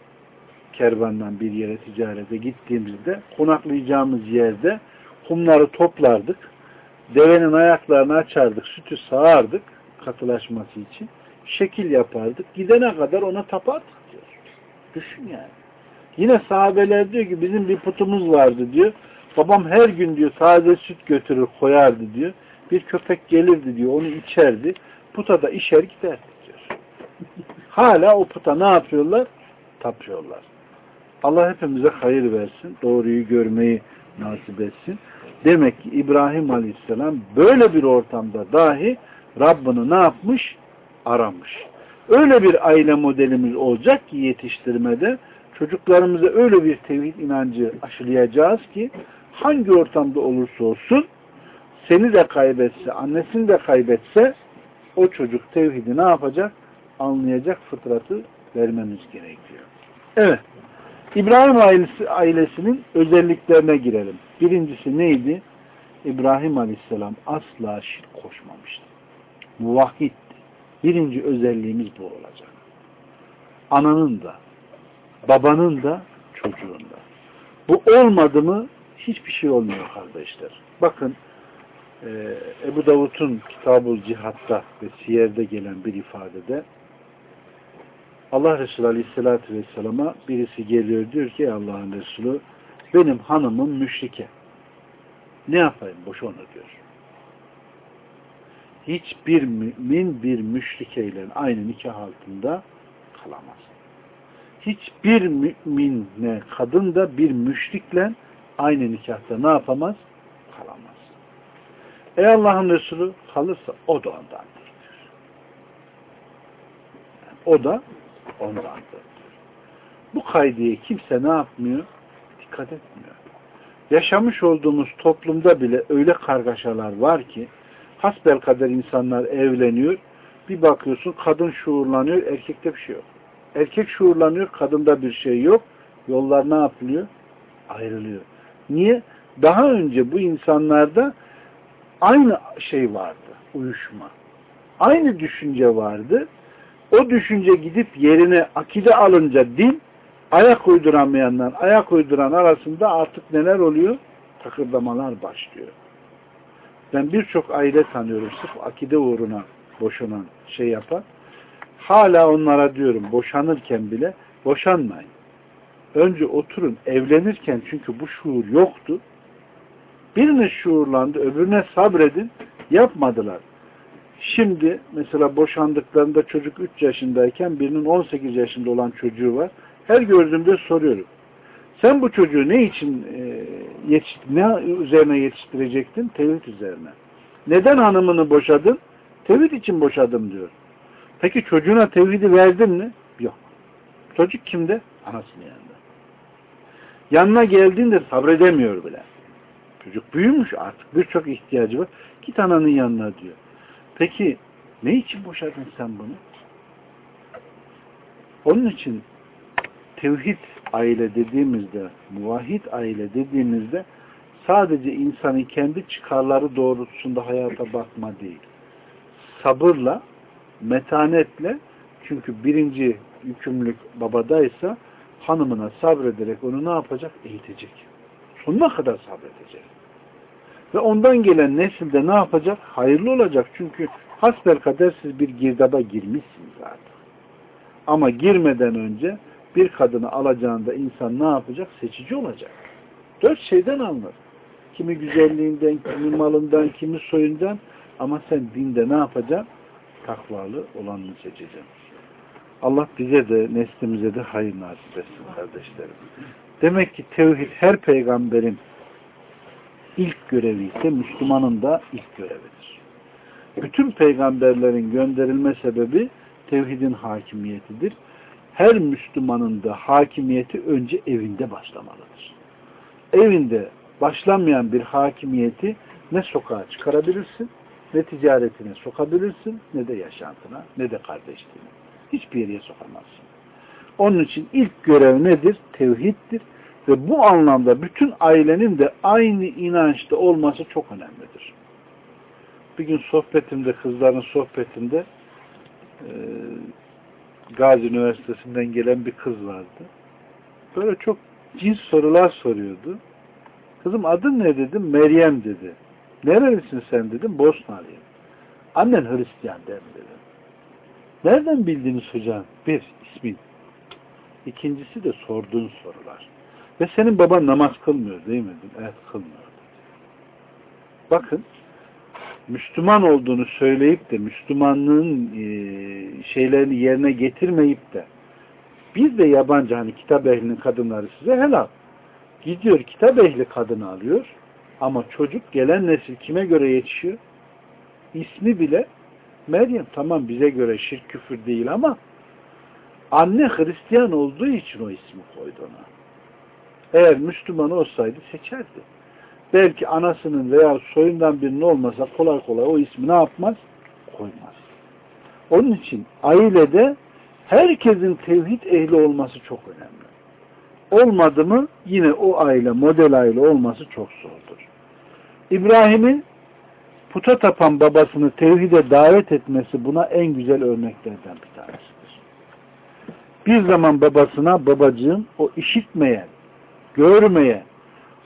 kervandan bir yere ticarete gittiğimizde konaklayacağımız yerde kumları toplardık. Devenin ayaklarını açardık. Sütü sağardık katılaşması için şekil yapardık. Gidene kadar ona tapardık diyor. Düşün yani. Yine sahabeler diyor ki bizim bir putumuz vardı diyor. Babam her gün diyor taze süt götürür koyardı diyor. Bir köpek gelirdi diyor onu içerdi. Puta da işer giderdi diyor. Hala o puta ne yapıyorlar? Tapıyorlar. Allah hepimize hayır versin. Doğruyu görmeyi nasip etsin. Demek ki İbrahim Aleyhisselam böyle bir ortamda dahi Rabbini ne yapmış? Aramış. Öyle bir aile modelimiz olacak ki yetiştirmede çocuklarımıza öyle bir tevhid inancı aşılayacağız ki hangi ortamda olursa olsun seni de kaybetse, annesini de kaybetse o çocuk tevhidi ne yapacak? Anlayacak fıtratı vermemiz gerekiyor. Evet. İbrahim ailesi, ailesinin özelliklerine girelim. Birincisi neydi? İbrahim Aleyhisselam asla şirk koşmamıştı. Muvahhiddi. Birinci özelliğimiz bu olacak. Ananın da, babanın da, çocuğun da. Bu olmadı mı hiçbir şey olmuyor kardeşler. Bakın e, Ebu Davud'un Kitab-ı Cihat'ta ve Siyer'de gelen bir ifadede Allah Resulü Aleyhisselatü Vesselam'a birisi geliyor diyor ki Allah'ın Resulü benim hanımım müşrike. Ne yapayım? Boş onu diyor. Hiçbir mümin bir müşrikeyle aynı nikah altında kalamaz. Hiçbir müminle kadın da bir müşrikle aynı nikahta ne yapamaz? Kalamaz. Ey Allah'ın Resulü kalırsa o da ondandır. Diyor. o da ondandır. Bu kaydiye kimse ne yapmıyor? Dikkat etmiyor. Yaşamış olduğumuz toplumda bile öyle kargaşalar var ki hasbel kadar insanlar evleniyor. Bir bakıyorsun kadın şuurlanıyor, erkekte bir şey yok. Erkek şuurlanıyor, kadında bir şey yok. Yollar ne yapılıyor? Ayrılıyor. Niye? Daha önce bu insanlarda aynı şey vardı, uyuşma. Aynı düşünce vardı. O düşünce gidip yerine akide alınca din, ayak uyduramayanlar, ayak uyduran arasında artık neler oluyor? Takırdamalar başlıyor. Ben birçok aile tanıyorum sırf akide uğruna boşanan şey yapan. Hala onlara diyorum boşanırken bile boşanmayın. Önce oturun evlenirken çünkü bu şuur yoktu. Biriniz şuurlandı öbürüne sabredin yapmadılar. Şimdi mesela boşandıklarında çocuk 3 yaşındayken birinin 18 yaşında olan çocuğu var. Her gördüğümde soruyorum. Sen bu çocuğu ne için e, yetiş, ne üzerine yetiştirecektin? Tevhid üzerine. Neden hanımını boşadın? Tevhid için boşadım diyor. Peki çocuğuna tevhidi verdin mi? Yok. Çocuk kimde? Anasının yanında. Yanına geldiğinde sabredemiyor bile. Çocuk büyümüş artık. Birçok ihtiyacı var. Git ananın yanına diyor. Peki ne için boşadın sen bunu? Onun için tevhid aile dediğimizde, muvahhid aile dediğimizde sadece insanın kendi çıkarları doğrultusunda hayata bakma değil. Sabırla, metanetle çünkü birinci yükümlülük babadaysa hanımına sabrederek onu ne yapacak? Eğitecek. Sonuna kadar sabredecek. Ve ondan gelen nesilde ne yapacak? Hayırlı olacak. Çünkü hasbel kader siz bir girdaba girmişsiniz zaten. Ama girmeden önce bir kadını alacağında insan ne yapacak? Seçici olacak. Dört şeyden alınır. Kimi güzelliğinden, kimi malından, kimi soyundan ama sen dinde ne yapacaksın? Takvalı olanını seçeceksin. Allah bize de neslimize de hayır nasip etsin kardeşlerim. Demek ki tevhid her peygamberin ilk görevi ise Müslümanın da ilk görevidir. Bütün peygamberlerin gönderilme sebebi tevhidin hakimiyetidir. Her Müslümanın da hakimiyeti önce evinde başlamalıdır. Evinde başlamayan bir hakimiyeti ne sokağa çıkarabilirsin, ne ticaretine sokabilirsin, ne de yaşantına, ne de kardeşliğine. Hiçbir yere sokamazsın. Onun için ilk görev nedir? Tevhiddir. Ve bu anlamda bütün ailenin de aynı inançta olması çok önemlidir. Bir gün sohbetimde, kızların sohbetinde Gazi Üniversitesi'nden gelen bir kız vardı. Böyle çok cins sorular soruyordu. Kızım adın ne dedim? Meryem dedi. Nerelisin sen dedim? Bosnalıyım. Annen Hristiyan dedim. Nereden bildiniz hocam? Bir, ismin. İkincisi de sorduğun sorular. Ve senin baban namaz kılmıyor değil mi? Evet kılmıyor. Bakın Müslüman olduğunu söyleyip de Müslümanlığın e, şeylerini yerine getirmeyip de biz de yabancı hani kitap ehlinin kadınları size helal. Gidiyor kitap ehli kadını alıyor ama çocuk gelen nesil kime göre yetişiyor? İsmi bile Meryem tamam bize göre şirk küfür değil ama anne Hristiyan olduğu için o ismi koydu ona. Eğer Müslüman olsaydı seçerdi. Belki anasının veya soyundan birinin olmasa kolay kolay o ismi ne yapmaz? Koymaz. Onun için ailede herkesin tevhid ehli olması çok önemli. Olmadı mı yine o aile model aile olması çok zordur. İbrahim'in puta tapan babasını tevhide davet etmesi buna en güzel örneklerden bir tanesidir. Bir zaman babasına babacığım o işitmeyen, görmeyen,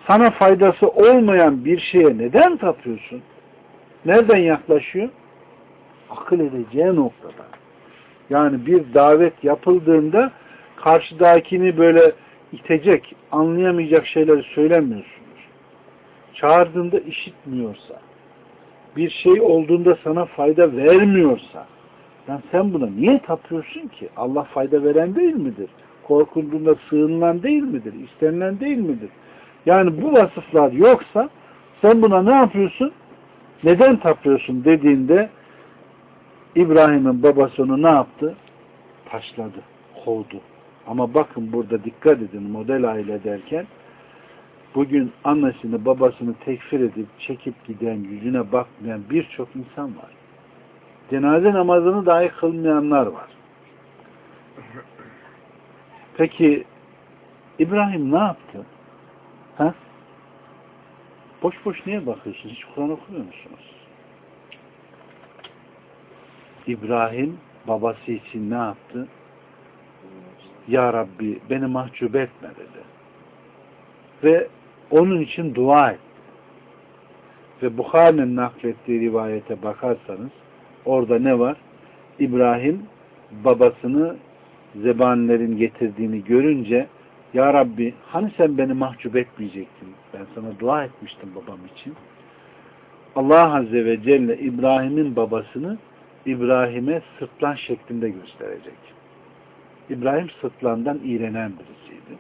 sana faydası olmayan bir şeye neden tapıyorsun? Nereden yaklaşıyor? Akıl edeceği noktada. Yani bir davet yapıldığında karşıdakini böyle itecek, anlayamayacak şeyleri söylemiyorsunuz. Çağırdığında işitmiyorsa, bir şey olduğunda sana fayda vermiyorsa, yani sen buna niye tapıyorsun ki? Allah fayda veren değil midir? Korkulduğunda sığınılan değil midir? İstenilen değil midir? Yani bu vasıflar yoksa sen buna ne yapıyorsun? Neden tapıyorsun dediğinde İbrahim'in babası onu ne yaptı? Taşladı, kovdu. Ama bakın burada dikkat edin model aile derken bugün annesini babasını tekfir edip çekip giden yüzüne bakmayan birçok insan var. Cenaze namazını dahi kılmayanlar var. Peki İbrahim ne yaptı? Ha? Boş boş niye bakıyorsunuz? Hiç Kur'an okumuyor musunuz? İbrahim babası için ne yaptı? Ya Rabbi beni mahcup etme dedi. Ve onun için dua et. Ve Bukhari'nin naklettiği rivayete bakarsanız orada ne var? İbrahim babasını zebanilerin getirdiğini görünce Ya Rabbi hani sen beni mahcup etmeyecektin? Ben sana dua etmiştim babam için. Allah Azze ve Celle İbrahim'in babasını İbrahim'e sırtlan şeklinde gösterecek. İbrahim sırtlandan iğrenen birisiydi.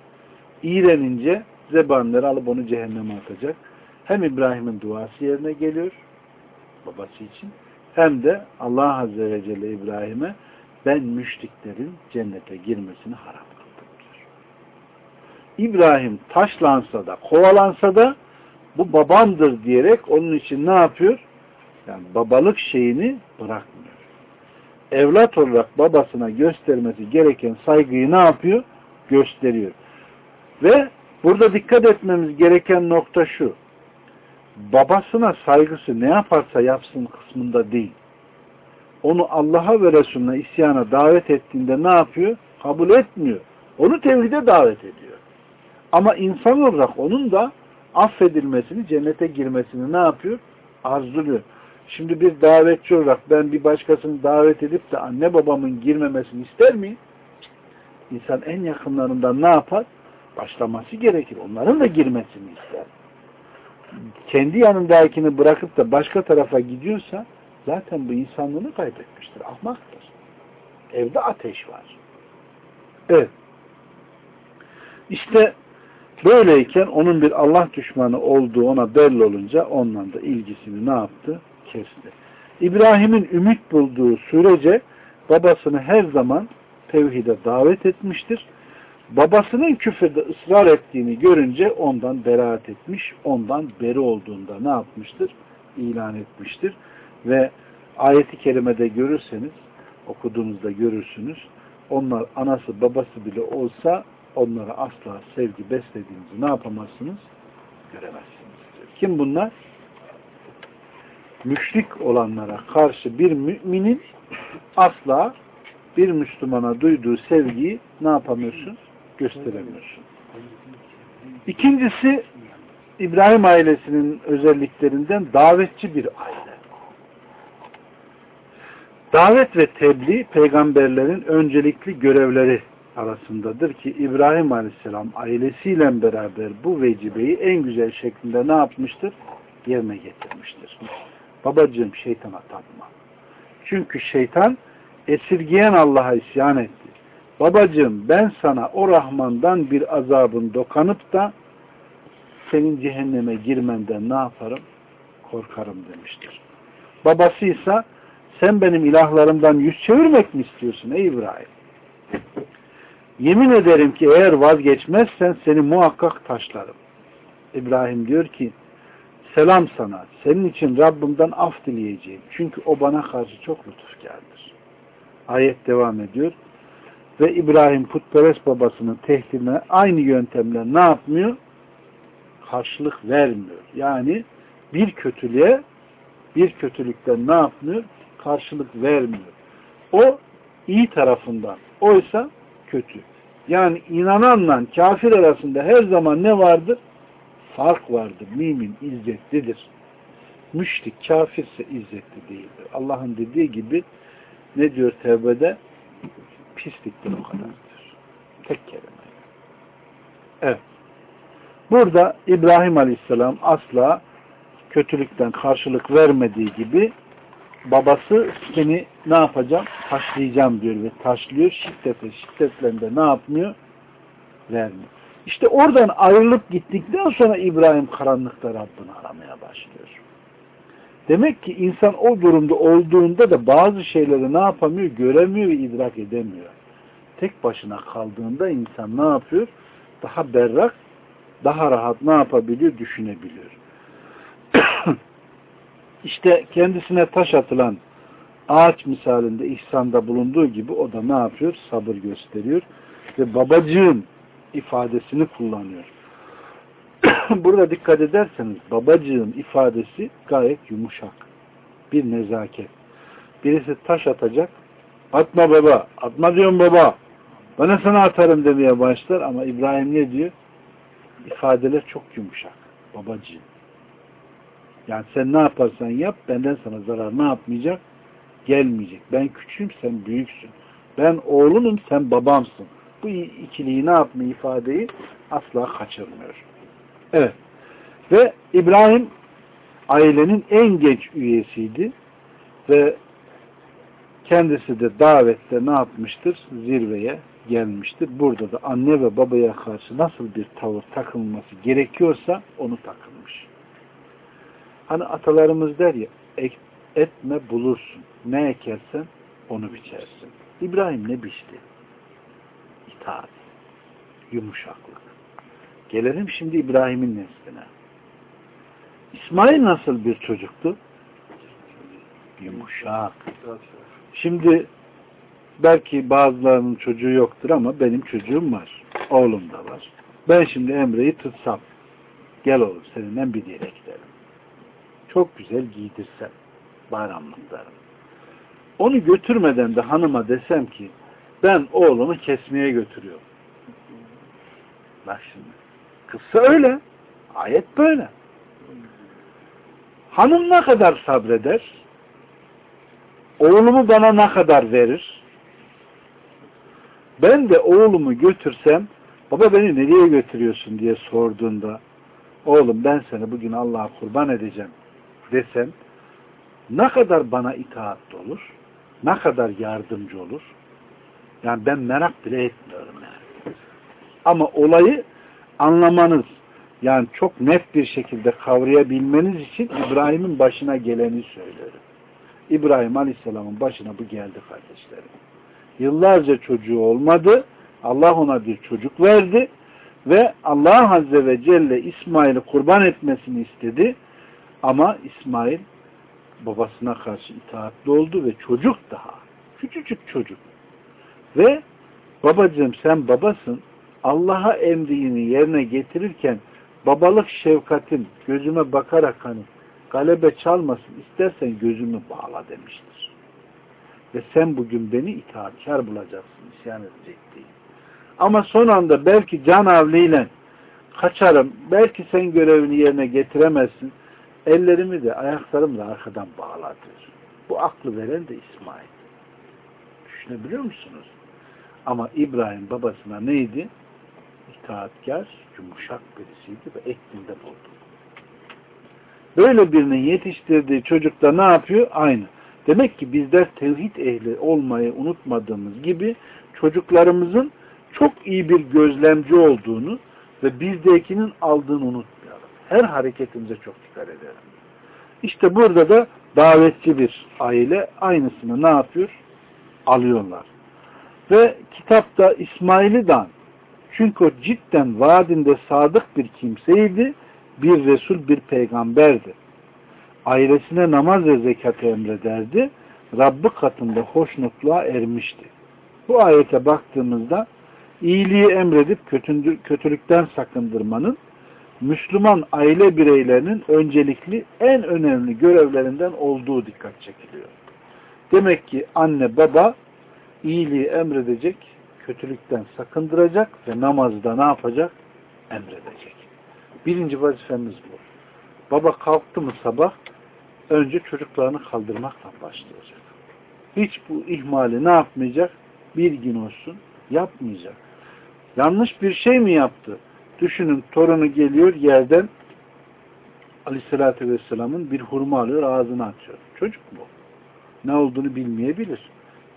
İğrenince zebanları alıp onu cehenneme atacak. Hem İbrahim'in duası yerine geliyor babası için hem de Allah Azze ve Celle İbrahim'e ben müşriklerin cennete girmesini haram. İbrahim taşlansa da kovalansa da bu babamdır diyerek onun için ne yapıyor? Yani babalık şeyini bırakmıyor. Evlat olarak babasına göstermesi gereken saygıyı ne yapıyor? Gösteriyor. Ve burada dikkat etmemiz gereken nokta şu. Babasına saygısı ne yaparsa yapsın kısmında değil. Onu Allah'a ve Resulüne isyana davet ettiğinde ne yapıyor? Kabul etmiyor. Onu tevhide davet ediyor. Ama insan olarak onun da affedilmesini, cennete girmesini ne yapıyor? Arzuluyor. Şimdi bir davetçi olarak ben bir başkasını davet edip de anne babamın girmemesini ister miyim? İnsan en yakınlarından ne yapar? Başlaması gerekir. Onların da girmesini ister. Kendi yanındakini bırakıp da başka tarafa gidiyorsa zaten bu insanlığını kaybetmiştir. Ahmaktır. Evde ateş var. Evet. İşte böyleyken onun bir Allah düşmanı olduğu ona belli olunca ondan da ilgisini ne yaptı? Kesti. İbrahim'in ümit bulduğu sürece babasını her zaman tevhide davet etmiştir. Babasının küfürde ısrar ettiğini görünce ondan beraat etmiş, ondan beri olduğunda ne yapmıştır? İlan etmiştir. Ve ayeti kerimede görürseniz, okuduğunuzda görürsünüz, onlar anası babası bile olsa onlara asla sevgi beslediğinizi ne yapamazsınız? Göremezsiniz. Kim bunlar? Müşrik olanlara karşı bir müminin asla bir Müslümana duyduğu sevgiyi ne yapamıyorsun? Gösteremiyorsun. İkincisi İbrahim ailesinin özelliklerinden davetçi bir aile. Davet ve tebliğ peygamberlerin öncelikli görevleri arasındadır ki İbrahim Aleyhisselam ailesiyle beraber bu vecibeyi en güzel şeklinde ne yapmıştır? Yerine getirmiştir. Babacığım şeytana tapma. Çünkü şeytan esirgeyen Allah'a isyan etti. Babacığım ben sana o Rahman'dan bir azabın dokanıp da senin cehenneme girmenden ne yaparım? Korkarım demiştir. Babasıysa sen benim ilahlarımdan yüz çevirmek mi istiyorsun ey İbrahim? Yemin ederim ki eğer vazgeçmezsen seni muhakkak taşlarım. İbrahim diyor ki selam sana. Senin için Rabbimden af dileyeceğim. Çünkü o bana karşı çok lütufkardır. Ayet devam ediyor. Ve İbrahim putperest babasının tehdidine aynı yöntemle ne yapmıyor? Karşılık vermiyor. Yani bir kötülüğe bir kötülükten ne yapmıyor? Karşılık vermiyor. O iyi tarafından. Oysa kötü. Yani inananla kafir arasında her zaman ne vardır? Fark vardır. Mümin izzetlidir. Müşrik kafirse izzetli değildir. Allah'ın dediği gibi ne diyor tevbede? Pisliktir o kadardır. Tek kelime. Evet. Burada İbrahim Aleyhisselam asla kötülükten karşılık vermediği gibi babası seni ne yapacağım? Taşlayacağım diyor ve taşlıyor. Şiddetle şiddetle de ne yapmıyor? Vermiyor. İşte oradan ayrılıp gittikten sonra İbrahim karanlıkta Rabbini aramaya başlıyor. Demek ki insan o durumda olduğunda da bazı şeyleri ne yapamıyor? Göremiyor ve idrak edemiyor. Tek başına kaldığında insan ne yapıyor? Daha berrak, daha rahat ne yapabiliyor? Düşünebiliyor. İşte kendisine taş atılan ağaç misalinde ihsanda bulunduğu gibi o da ne yapıyor? Sabır gösteriyor. Ve babacığın ifadesini kullanıyor. Burada dikkat ederseniz babacığın ifadesi gayet yumuşak. Bir nezaket. Birisi taş atacak. Atma baba. Atma diyorum baba. Bana sana atarım demeye başlar ama İbrahim ne diyor? İfadeler çok yumuşak. Babacığım. Yani sen ne yaparsan yap benden sana zarar ne yapmayacak? Gelmeyecek. Ben küçüğüm sen büyüksün. Ben oğlunum sen babamsın. Bu ikiliyi ne yapmıyor ifadeyi asla kaçırmıyor. Evet. Ve İbrahim ailenin en genç üyesiydi. Ve kendisi de davette ne yapmıştır? Zirveye gelmiştir. Burada da anne ve babaya karşı nasıl bir tavır takılması gerekiyorsa onu takılmış. Hani atalarımız der ya etme bulursun. Ne ekersen onu biçersin. İbrahim ne biçti? İtaat. Yumuşaklık. Gelelim şimdi İbrahim'in nesline. İsmail nasıl bir çocuktu? Yumuşak. Şimdi belki bazılarının çocuğu yoktur ama benim çocuğum var. Oğlum da var. Ben şimdi Emre'yi tutsam gel oğlum seninle bir yere gidelim. Çok güzel giydirsem bayramlıklarım. Onu götürmeden de hanıma desem ki ben oğlumu kesmeye götürüyorum. Bak şimdi. Kıssa öyle. Ayet böyle. Hanım ne kadar sabreder? Oğlumu bana ne kadar verir? Ben de oğlumu götürsem baba beni nereye götürüyorsun diye sorduğunda oğlum ben seni bugün Allah'a kurban edeceğim desem ne kadar bana itaatli olur? Ne kadar yardımcı olur? Yani ben merak bile etmiyorum yani. Ama olayı anlamanız yani çok net bir şekilde kavrayabilmeniz için İbrahim'in başına geleni söylüyorum. İbrahim Aleyhisselam'ın başına bu geldi kardeşlerim. Yıllarca çocuğu olmadı. Allah ona bir çocuk verdi ve Allah Azze ve Celle İsmail'i kurban etmesini istedi. Ama İsmail babasına karşı itaatli oldu ve çocuk daha. Küçücük çocuk. Ve babacığım sen babasın. Allah'a emrini yerine getirirken babalık şefkatin gözüme bakarak hani galebe çalmasın istersen gözümü bağla demiştir. Ve sen bugün beni itaatkar bulacaksın, isyan edecek değil. Ama son anda belki can avliyle kaçarım, belki sen görevini yerine getiremezsin, ellerimi de ayaklarımı da arkadan bağladır. Bu aklı veren de İsmail. Düşünebiliyor musunuz? Ama İbrahim babasına neydi? İtaatkar, yumuşak birisiydi ve eklinde buldu. Böyle birinin yetiştirdiği çocuk da ne yapıyor? Aynı. Demek ki bizler tevhid ehli olmayı unutmadığımız gibi çocuklarımızın çok iyi bir gözlemci olduğunu ve bizdekinin aldığını unutmayalım. Her hareketimize çok dikkat edelim. İşte burada da davetçi bir aile aynısını ne yapıyor? Alıyorlar. Ve kitapta İsmail'i dan çünkü o cidden vaadinde sadık bir kimseydi, bir Resul, bir peygamberdi. Ailesine namaz ve zekatı emrederdi. Rabbi katında hoşnutluğa ermişti. Bu ayete baktığımızda iyiliği emredip kötülükten sakındırmanın Müslüman aile bireylerinin öncelikli en önemli görevlerinden olduğu dikkat çekiliyor. Demek ki anne baba iyiliği emredecek, kötülükten sakındıracak ve namazda ne yapacak? Emredecek. Birinci vazifemiz bu. Baba kalktı mı sabah önce çocuklarını kaldırmakla başlayacak. Hiç bu ihmali ne yapmayacak? Bir gün olsun yapmayacak. Yanlış bir şey mi yaptı? Düşünün torunu geliyor yerden Aleyhisselatü Vesselam'ın bir hurma alıyor ağzına atıyor. Çocuk mu? Ne olduğunu bilmeyebilir.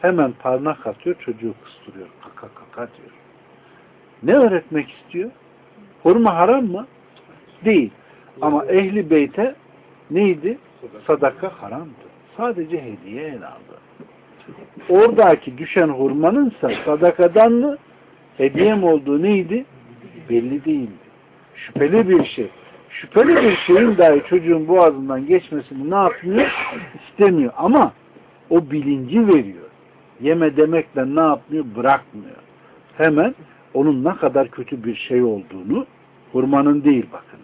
Hemen parmak atıyor çocuğu kıstırıyor. Kaka kaka diyor. Ne öğretmek istiyor? Hurma haram mı? Değil. Ama ehli beyte neydi? Sadaka haramdı. Sadece hediye el aldı. Oradaki düşen hurmanınsa sadakadan mı hediye mi olduğu neydi? Belli değildi. Şüpheli bir şey. Şüpheli bir şeyin dahi çocuğun boğazından geçmesini ne yapmıyor? İstemiyor. Ama o bilinci veriyor. Yeme demekle ne yapmıyor? Bırakmıyor. Hemen onun ne kadar kötü bir şey olduğunu hurmanın değil bakın.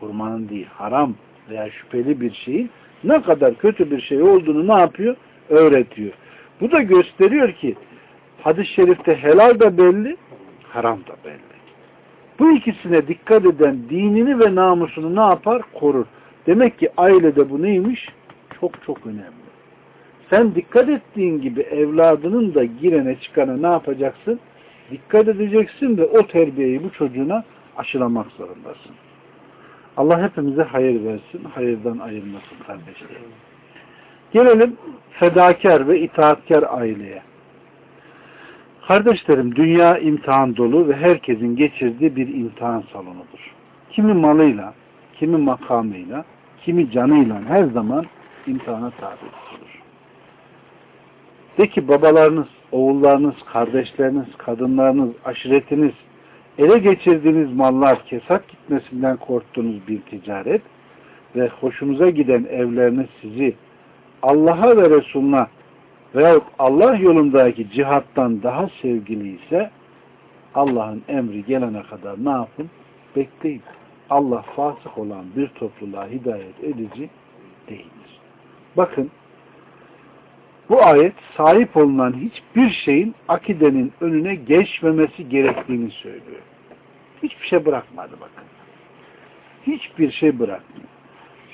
Hurmanın değil. Haram veya şüpheli bir şeyin ne kadar kötü bir şey olduğunu ne yapıyor? Öğretiyor. Bu da gösteriyor ki hadis-i şerifte helal da belli, haram da belli. Bu ikisine dikkat eden dinini ve namusunu ne yapar? Korur. Demek ki ailede bu neymiş? Çok çok önemli. Sen dikkat ettiğin gibi evladının da girene çıkana ne yapacaksın? Dikkat edeceksin ve o terbiyeyi bu çocuğuna aşılamak zorundasın. Allah hepimize hayır versin, hayırdan ayırmasın kardeşlerim. Gelelim fedakar ve itaatkar aileye. Kardeşlerim dünya imtihan dolu ve herkesin geçirdiği bir imtihan salonudur. Kimi malıyla, kimi makamıyla, kimi canıyla her zaman imtihana tabi tutulur. De ki babalarınız, oğullarınız, kardeşleriniz, kadınlarınız, aşiretiniz, ele geçirdiğiniz mallar kesat gitmesinden korktuğunuz bir ticaret ve hoşunuza giden evleriniz sizi Allah'a ve Resul'una veyahut Allah yolundaki cihattan daha sevgili ise Allah'ın emri gelene kadar ne yapın? Bekleyin. Allah fasık olan bir topluluğa hidayet edici değildir. Bakın bu ayet sahip olunan hiçbir şeyin akidenin önüne geçmemesi gerektiğini söylüyor. Hiçbir şey bırakmadı bakın. Hiçbir şey bırakmıyor.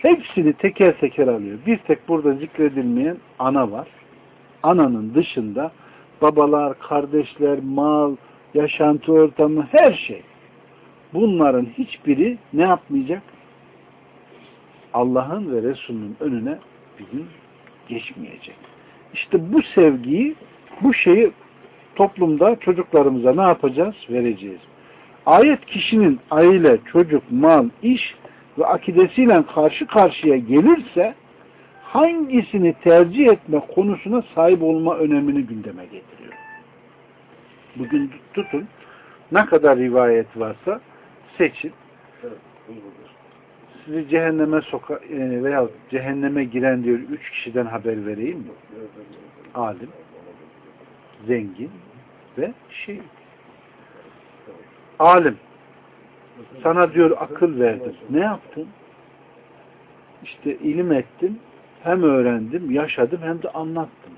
Hepsini teker teker alıyor. Bir tek burada zikredilmeyen ana var. Ananın dışında babalar, kardeşler, mal, yaşantı ortamı, her şey. Bunların hiçbiri ne yapmayacak? Allah'ın ve Resul'ün önüne bir gün geçmeyecek. İşte bu sevgiyi, bu şeyi toplumda çocuklarımıza ne yapacağız? Vereceğiz. Ayet kişinin aile, çocuk, mal, iş ve akidesiyle karşı karşıya gelirse hangisini tercih etme konusuna sahip olma önemini gündeme getiriyor. Bugün tutun ne kadar rivayet varsa seçin. Sizi cehenneme soka e, veya cehenneme giren diyor üç kişiden haber vereyim mi? Alim, zengin ve şey. Alim. Sana diyor akıl verdim. Ne yaptın? İşte ilim ettim, hem öğrendim, yaşadım hem de anlattım.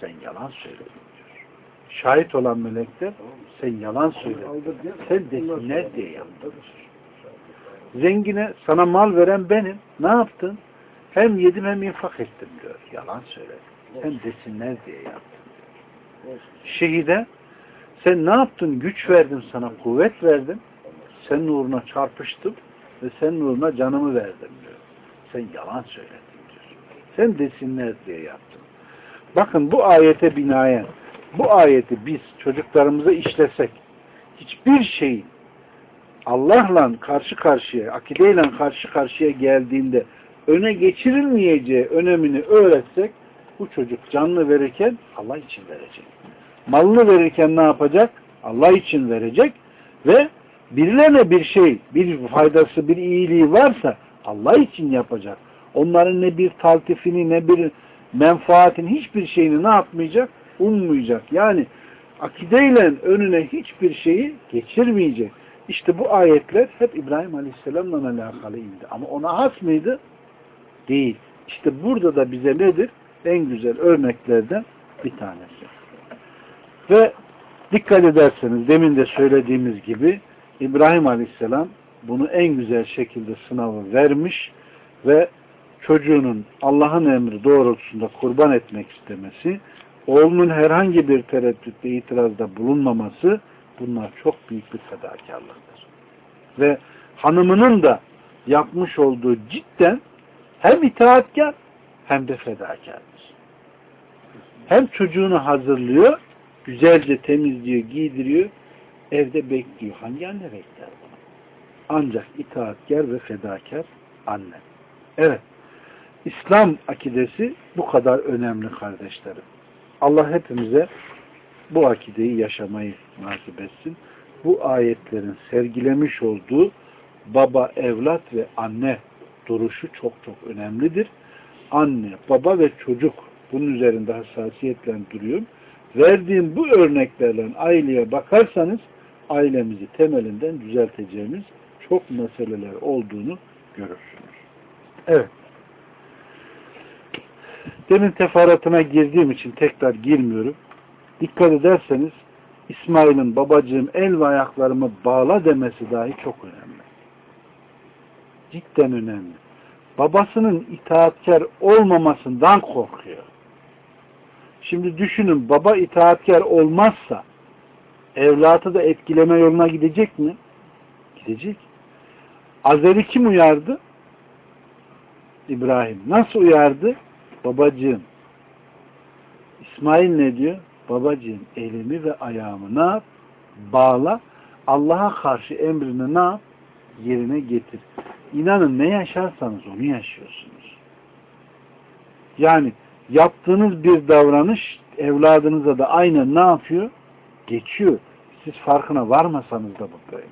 Sen yalan söyledin diyor. Şahit olan melekler sen yalan söyledin. Sen desinler diye yaptın. Zengine sana mal veren benim. Ne yaptın? Hem yedim hem infak ettim diyor. Yalan söyledin. Sen desinler diye. Diyor. Şehide Sen ne yaptın? Güç verdim sana, kuvvet verdim. Sen uğruna çarpıştım ve senin uğruna canımı verdim diyor. Sen yalan söyledin diyor. Sen desinler diye yaptın. Bakın bu ayete binaen bu ayeti biz çocuklarımıza işlesek hiçbir şeyin Allah'la karşı karşıya, akideyle karşı karşıya geldiğinde öne geçirilmeyeceği önemini öğretsek bu çocuk canlı verirken Allah için verecek. Malını verirken ne yapacak? Allah için verecek ve birilerine bir şey, bir faydası, bir iyiliği varsa Allah için yapacak. Onların ne bir taltifini ne bir menfaatin hiçbir şeyini ne yapmayacak? Ummayacak. Yani akideyle önüne hiçbir şeyi geçirmeyecek. İşte bu ayetler hep İbrahim Aleyhisselam'la alakalı indi. Ama ona has mıydı? Değil. İşte burada da bize nedir? En güzel örneklerden bir tanesi. Ve dikkat ederseniz demin de söylediğimiz gibi İbrahim Aleyhisselam bunu en güzel şekilde sınavı vermiş ve çocuğunun Allah'ın emri doğrultusunda kurban etmek istemesi, oğlunun herhangi bir tereddütte itirazda bulunmaması bunlar çok büyük bir fedakarlıktır. Ve hanımının da yapmış olduğu cidden hem itaatkar hem de fedakardır. Hem çocuğunu hazırlıyor, güzelce temizliyor, giydiriyor, evde bekliyor. Hangi anne bekler bunu? Ancak itaatkar ve fedakar anne. Evet. İslam akidesi bu kadar önemli kardeşlerim. Allah hepimize bu akideyi yaşamayı nasip etsin. Bu ayetlerin sergilemiş olduğu baba, evlat ve anne duruşu çok çok önemlidir. Anne, baba ve çocuk bunun üzerinde hassasiyetle duruyor. Verdiğim bu örneklerle aileye bakarsanız ailemizi temelinden düzelteceğimiz çok meseleler olduğunu görürsünüz. Evet. Demin teferruatına girdiğim için tekrar girmiyorum. Dikkat ederseniz İsmail'in babacığım el ve ayaklarımı bağla demesi dahi çok önemli. Cidden önemli. Babasının itaatkar olmamasından korkuyor. Şimdi düşünün baba itaatkar olmazsa evlatı da etkileme yoluna gidecek mi? Gidecek. Azeri kim uyardı? İbrahim. Nasıl uyardı? Babacığım. İsmail ne diyor? Babacığım elimi ve ayağımı ne yap? Bağla. Allah'a karşı emrini ne yap? Yerine getir. İnanın ne yaşarsanız onu yaşıyorsunuz. Yani yaptığınız bir davranış evladınıza da aynen ne yapıyor? Geçiyor. Siz farkına varmasanız da bu böyle.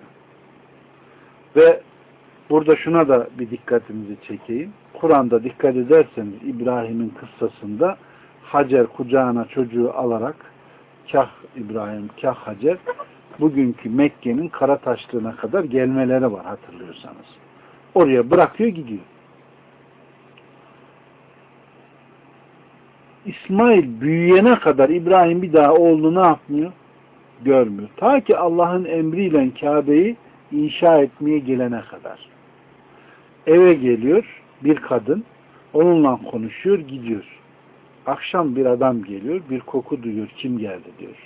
Ve burada şuna da bir dikkatinizi çekeyim. Kur'an'da dikkat ederseniz İbrahim'in kıssasında Hacer kucağına çocuğu alarak kah İbrahim, kah Hacer bugünkü Mekke'nin kara taşlığına kadar gelmeleri var hatırlıyorsanız. Oraya bırakıyor gidiyor. İsmail büyüyene kadar İbrahim bir daha oğlunu ne yapmıyor? Görmüyor. Ta ki Allah'ın emriyle Kabe'yi inşa etmeye gelene kadar. Eve geliyor bir kadın onunla konuşuyor gidiyor. Akşam bir adam geliyor bir koku duyuyor kim geldi diyor.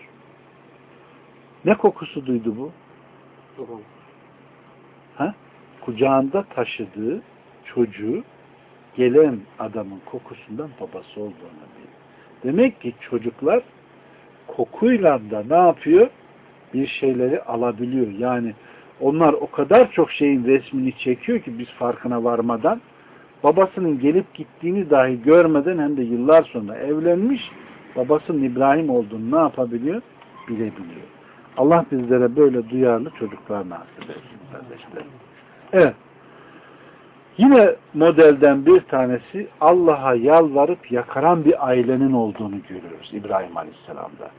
Ne kokusu duydu bu? Ha? Kucağında taşıdığı çocuğu gelen adamın kokusundan babası olduğunu biliyor. Demek ki çocuklar kokuyla da ne yapıyor? Bir şeyleri alabiliyor. Yani onlar o kadar çok şeyin resmini çekiyor ki biz farkına varmadan babasının gelip gittiğini dahi görmeden hem de yıllar sonra evlenmiş babasının İbrahim olduğunu ne yapabiliyor? Bilebiliyor. Allah bizlere böyle duyarlı çocuklar nasip etsin kardeşlerim. Evet. Yine modelden bir tanesi Allah'a yalvarıp yakaran bir ailenin olduğunu görüyoruz İbrahim Aleyhisselam'da.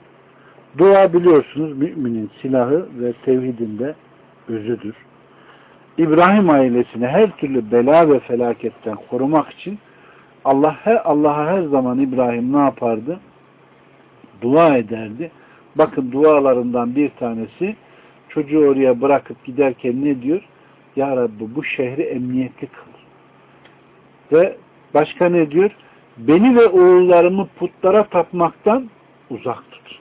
Dua biliyorsunuz müminin silahı ve tevhidinde özüdür. İbrahim ailesini her türlü bela ve felaketten korumak için Allah her Allah'a her zaman İbrahim ne yapardı? Dua ederdi. Bakın dualarından bir tanesi çocuğu oraya bırakıp giderken ne diyor? Ya Rabbi bu şehri emniyetli kıl. Ve başka ne diyor? Beni ve oğullarımı putlara tapmaktan uzak tut.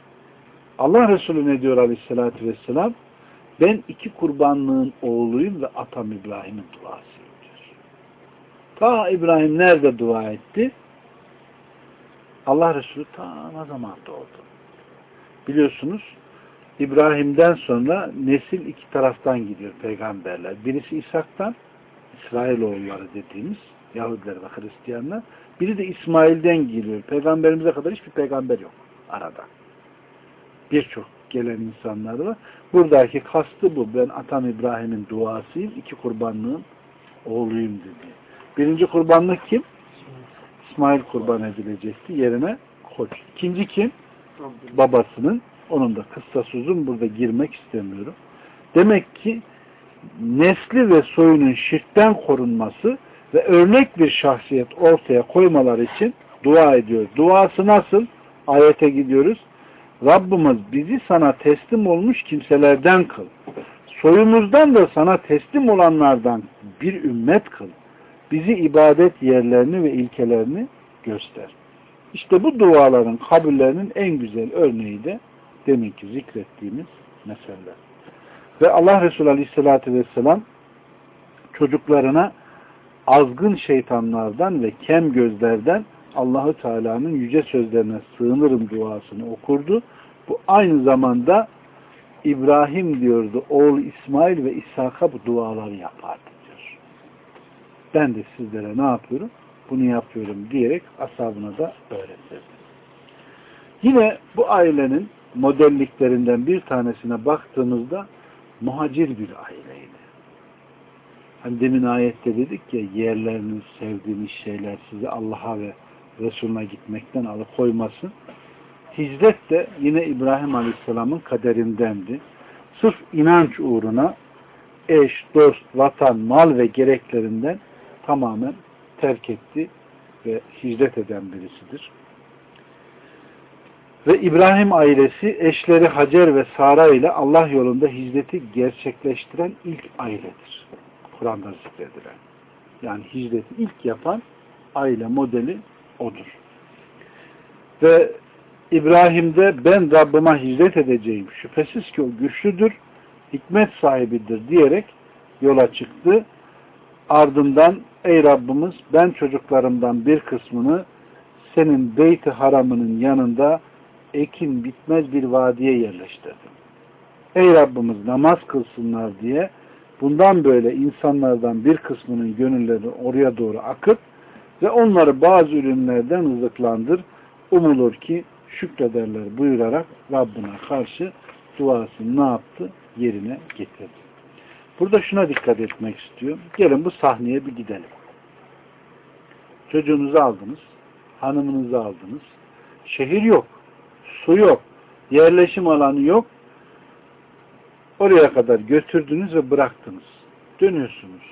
Allah Resulü ne diyor aleyhissalatü vesselam? Ben iki kurbanlığın oğluyum ve atam İbrahim'in duasıyım diyor. Ta İbrahim nerede dua etti? Allah Resulü ta ne zaman doğdu? Biliyorsunuz İbrahim'den sonra nesil iki taraftan gidiyor peygamberler. Birisi İshak'tan, İsrailoğulları dediğimiz Yahudiler ve Hristiyanlar. Biri de İsmail'den geliyor. Peygamberimize kadar hiçbir peygamber yok arada. Birçok gelen insanlar var. Buradaki kastı bu. Ben atam İbrahim'in duasıyım. iki kurbanlığın oğluyum dedi. Birinci kurbanlık kim? İsmail kurban edilecekti. Yerine koç. İkinci kim? Babasının. Onun da kıssası uzun. Burada girmek istemiyorum. Demek ki nesli ve soyunun şirkten korunması ve örnek bir şahsiyet ortaya koymalar için dua ediyor. Duası nasıl? Ayete gidiyoruz. Rabbimiz bizi sana teslim olmuş kimselerden kıl. Soyumuzdan da sana teslim olanlardan bir ümmet kıl. Bizi ibadet yerlerini ve ilkelerini göster. İşte bu duaların kabullerinin en güzel örneği de demin ki zikrettiğimiz meseleler. Ve Allah Resulü Aleyhisselatü Vesselam çocuklarına azgın şeytanlardan ve kem gözlerden Allahu Teala'nın yüce sözlerine sığınırım duasını okurdu. Bu aynı zamanda İbrahim diyordu, oğlu İsmail ve İshak'a bu duaları yapardı diyor. Ben de sizlere ne yapıyorum? Bunu yapıyorum diyerek ashabına da öğretirdi. Yine bu ailenin modelliklerinden bir tanesine baktığımızda muhacir bir aileydi. Hani demin ayette dedik ya yerleriniz, sevdiğiniz şeyler sizi Allah'a ve Resulüne gitmekten alıkoymasın. Hicret de yine İbrahim Aleyhisselam'ın kaderindendi. Sırf inanç uğruna eş, dost, vatan, mal ve gereklerinden tamamen terk etti ve hicret eden birisidir. Ve İbrahim ailesi eşleri Hacer ve Sara ile Allah yolunda hicreti gerçekleştiren ilk ailedir. Kur'an'da zikredilen. Yani hicreti ilk yapan aile modeli odur. Ve İbrahim'de ben Rabbime hicret edeceğim. Şüphesiz ki o güçlüdür, hikmet sahibidir diyerek yola çıktı. Ardından ey Rabbimiz ben çocuklarımdan bir kısmını senin beyti haramının yanında ekin bitmez bir vadiye yerleştirdim. Ey Rabbimiz namaz kılsınlar diye bundan böyle insanlardan bir kısmının gönülleri oraya doğru akıp ve onları bazı ürünlerden rızıklandır. Umulur ki şükrederler buyurarak Rabbine karşı duasını ne yaptı? Yerine getirdi. Burada şuna dikkat etmek istiyorum. Gelin bu sahneye bir gidelim. Çocuğunuzu aldınız, hanımınızı aldınız. Şehir yok, su yok, yerleşim alanı yok. Oraya kadar götürdünüz ve bıraktınız. Dönüyorsunuz.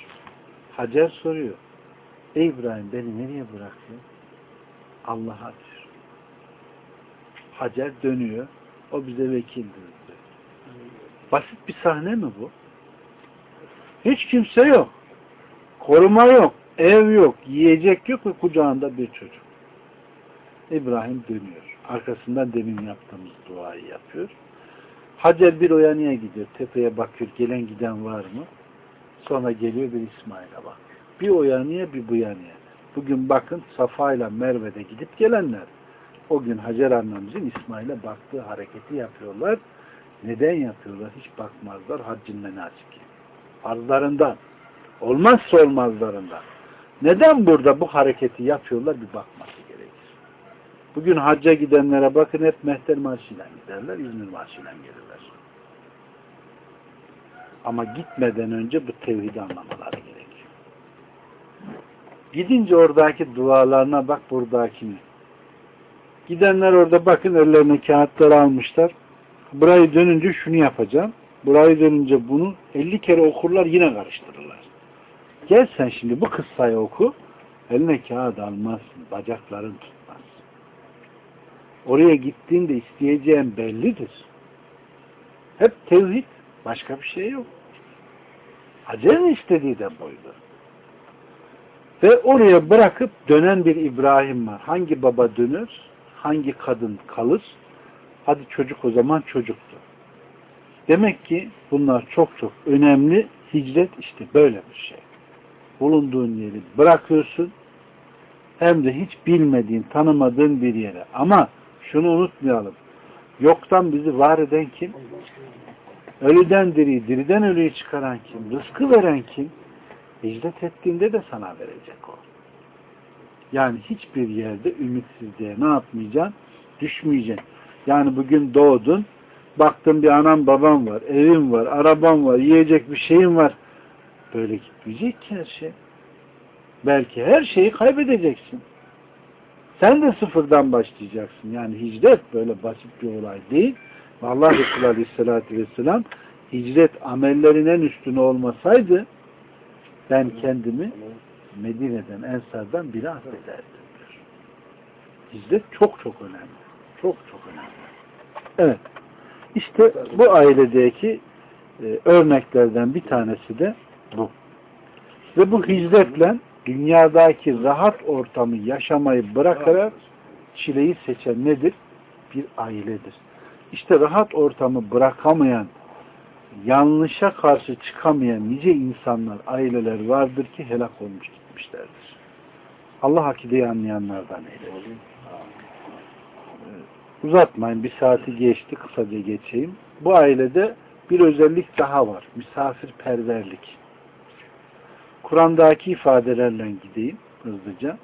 Hacer soruyor. Ey İbrahim beni nereye bıraktın? Allah'a diyor. Hacer dönüyor. O bize vekildir. Basit bir sahne mi bu? Hiç kimse yok. Koruma yok. Ev yok. Yiyecek yok ve kucağında bir çocuk. İbrahim dönüyor. Arkasından demin yaptığımız duayı yapıyor. Hacer bir oyanıya gidiyor. Tepeye bakıyor. Gelen giden var mı? Sonra geliyor bir İsmail'e bakıyor. Bir o yanıya bir bu yanıya. Bugün bakın Safa ile Merve'de gidip gelenler. O gün Hacer annemizin İsmail'e baktığı hareketi yapıyorlar. Neden yapıyorlar? Hiç bakmazlar. Haccın menasiki. Farzlarından. Olmazsa olmazlarından. Neden burada bu hareketi yapıyorlar? Bir bakması gerekir. Bugün hacca gidenlere bakın hep Mehter Marşı'yla giderler. İzmir Marşı'yla gelirler. Ama gitmeden önce bu tevhidi anlamaları gerekiyor. Gidince oradaki dualarına bak buradakini. Gidenler orada bakın ellerine kağıtları almışlar. Burayı dönünce şunu yapacağım. Burayı dönünce bunu 50 kere okurlar yine karıştırırlar. Gel sen şimdi bu kıssayı oku. Eline kağıt almazsın. Bacakların tutmaz. Oraya gittiğinde isteyeceğin bellidir. Hep tevhid. Başka bir şey yok. Hacer'in istediği de buydu. Ve oraya bırakıp dönen bir İbrahim var. Hangi baba dönür? Hangi kadın kalır? Hadi çocuk o zaman çocuktu. Demek ki bunlar çok çok önemli. Hicret işte böyle bir şey. Bulunduğun yeri bırakıyorsun. Hem de hiç bilmediğin, tanımadığın bir yere. Ama şunu unutmayalım. Yoktan bizi var eden kim? Ölüden diriyi, diriden ölüyü çıkaran kim? Rızkı veren kim? Hicret ettiğinde de sana verecek o. Yani hiçbir yerde ümitsizliğe ne yapmayacaksın? Düşmeyeceksin. Yani bugün doğdun, baktın bir anam babam var, evim var, arabam var, yiyecek bir şeyim var. Böyle gitmeyecek ki her şey. Belki her şeyi kaybedeceksin. Sen de sıfırdan başlayacaksın. Yani hicret böyle basit bir olay değil. Allah Resulü Aleyhisselatü Vesselam hicret amellerin en üstüne olmasaydı ben kendimi Medine'den, Ensar'dan biri affederdim diyor. Hicret çok çok önemli. Çok çok önemli. Evet. İşte bu ailedeki e, örneklerden bir tanesi de bu. Ve bu hicretle dünyadaki rahat ortamı yaşamayı bırakarak çileyi seçen nedir? Bir ailedir. İşte rahat ortamı bırakamayan, yanlışa karşı çıkamayan nice insanlar, aileler vardır ki helak olmuş gitmişlerdir. Allah akideyi anlayanlardan eylesin. Uzatmayın. Bir saati geçti. Kısaca geçeyim. Bu ailede bir özellik daha var. Misafirperverlik. Kur'an'daki ifadelerle gideyim hızlıca.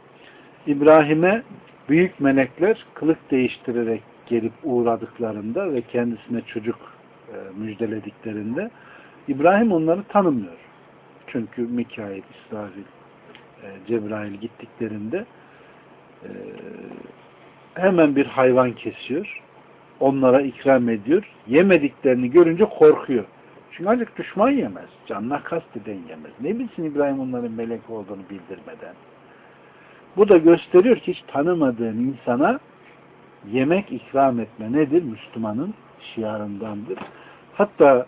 İbrahim'e büyük melekler kılık değiştirerek gelip uğradıklarında ve kendisine çocuk müjdelediklerinde İbrahim onları tanımıyor. Çünkü Mikail, İsrafil, e, Cebrail gittiklerinde e, hemen bir hayvan kesiyor. Onlara ikram ediyor. Yemediklerini görünce korkuyor. Çünkü ancak düşman yemez. Canına kasteden yemez. Ne bilsin İbrahim onların melek olduğunu bildirmeden. Bu da gösteriyor ki hiç tanımadığın insana yemek ikram etme nedir? Müslümanın şiarındandır. Hatta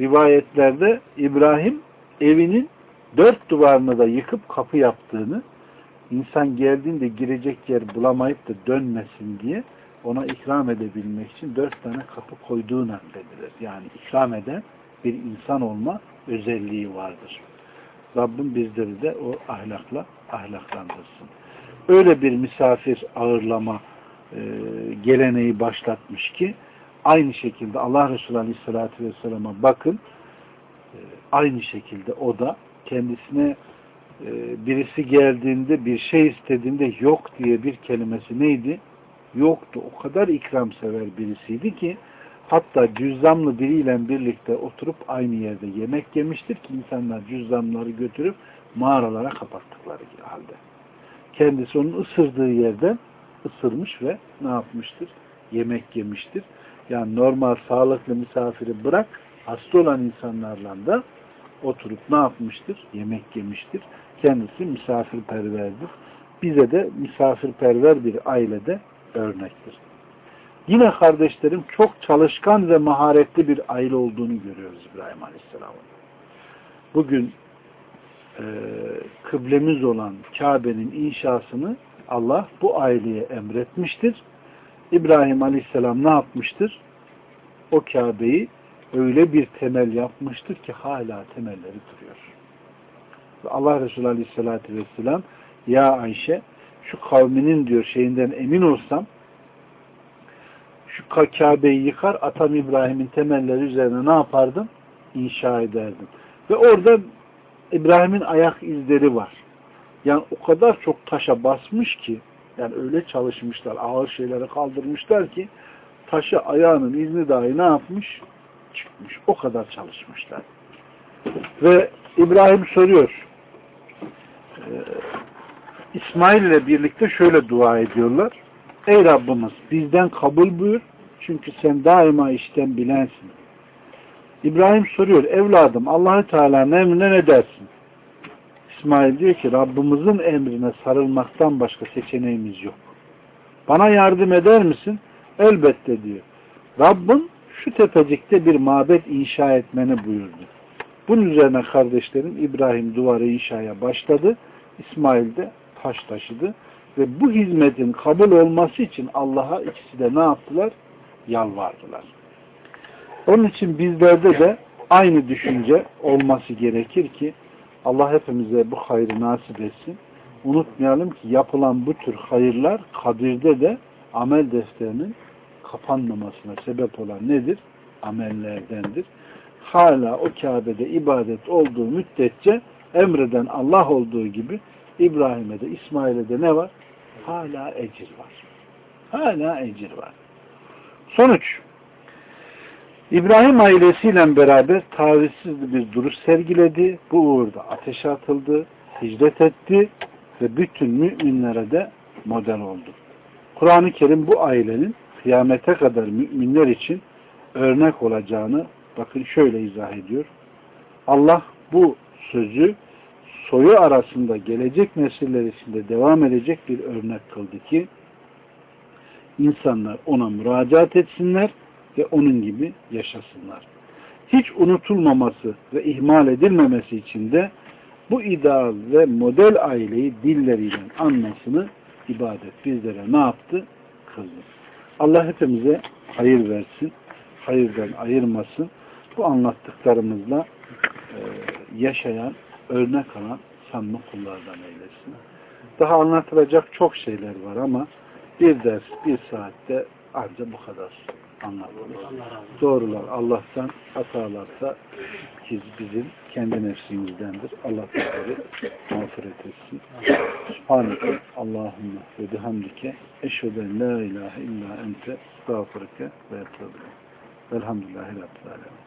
rivayetlerde İbrahim evinin dört duvarını da yıkıp kapı yaptığını insan geldiğinde girecek yer bulamayıp da dönmesin diye ona ikram edebilmek için dört tane kapı koyduğunu dediler. Yani ikram eden bir insan olma özelliği vardır. Rabbim bizleri de o ahlakla ahlaklandırsın. Öyle bir misafir ağırlama e, geleneği başlatmış ki aynı şekilde Allah Resulü Aleyhisselatü Vesselam'a bakın e, aynı şekilde o da kendisine e, birisi geldiğinde bir şey istediğinde yok diye bir kelimesi neydi? Yoktu. O kadar ikramsever birisiydi ki hatta cüzzamlı biriyle birlikte oturup aynı yerde yemek yemiştir ki insanlar cüzzamları götürüp mağaralara kapattıkları halde. Kendisi onun ısırdığı yerden ısırmış ve ne yapmıştır? Yemek yemiştir. Yani normal sağlıklı misafiri bırak hasta olan insanlarla da oturup ne yapmıştır? Yemek yemiştir. Kendisi misafirperverdir. Bize de misafirperver bir ailede örnektir. Yine kardeşlerim çok çalışkan ve maharetli bir aile olduğunu görüyoruz İbrahim Aleyhisselam'ın. Bugün e, kıblemiz olan Kabe'nin inşasını Allah bu aileye emretmiştir. İbrahim Aleyhisselam ne yapmıştır? O Kabe'yi öyle bir temel yapmıştır ki hala temelleri duruyor. Ve Allah Resulü Aleyhisselatü Vesselam Ya Ayşe şu kavminin diyor şeyinden emin olsam şu Kabe'yi yıkar Atam İbrahim'in temelleri üzerine ne yapardım? İnşa ederdim. Ve orada İbrahim'in ayak izleri var. Yani o kadar çok taşa basmış ki yani öyle çalışmışlar, ağır şeyleri kaldırmışlar ki taşı ayağının izni dahi ne yapmış? Çıkmış. O kadar çalışmışlar. Ve İbrahim soruyor. Ee, İsmail ile birlikte şöyle dua ediyorlar. Ey Rabbimiz bizden kabul buyur. Çünkü sen daima işten bilensin. İbrahim soruyor. Evladım Allahü Teala'nın emrine ne dersin? İsmail diyor ki Rabbimizin emrine sarılmaktan başka seçeneğimiz yok. Bana yardım eder misin? Elbette diyor. Rabbim şu tepecikte bir mabet inşa etmeni buyurdu. Bunun üzerine kardeşlerim İbrahim duvarı inşaya başladı. İsmail de taş taşıdı. Ve bu hizmetin kabul olması için Allah'a ikisi de ne yaptılar? yalvardılar. Onun için bizlerde de aynı düşünce olması gerekir ki Allah hepimize bu hayrı nasip etsin. Unutmayalım ki yapılan bu tür hayırlar kabirde de amel defterinin kapanmamasına sebep olan nedir? Amellerdendir. Hala o Kabe'de ibadet olduğu müddetçe emreden Allah olduğu gibi İbrahim'e de İsmail'e de ne var? Hala ecir var. Hala ecir var. Sonuç İbrahim ailesiyle beraber tavizsiz bir duruş sergiledi. Bu uğurda ateşe atıldı, hicret etti ve bütün müminlere de model oldu. Kur'an-ı Kerim bu ailenin kıyamete kadar müminler için örnek olacağını bakın şöyle izah ediyor. Allah bu sözü soyu arasında gelecek nesiller içinde devam edecek bir örnek kıldı ki insanlar ona müracaat etsinler ve onun gibi yaşasınlar. Hiç unutulmaması ve ihmal edilmemesi için de bu ideal ve model aileyi dilleriyle anmasını ibadet bizlere ne yaptı? Kıldı. Allah hepimize hayır versin, hayırdan ayırmasın. Bu anlattıklarımızla e, yaşayan, örnek alan samimi kullardan eylesin. Daha anlatılacak çok şeyler var ama bir ders, bir saatte ancak bu kadar anlatılır. Doğrular Allah'tan, hatalarsa biz bizim kendi nefsimizdendir. Allah bizleri mağfiret etsin. Subhaneke Allahümme ve bihamdike eşheden la ilahe illa ente estağfurike ve etubile. Velhamdülillahi Rabbil Alemin.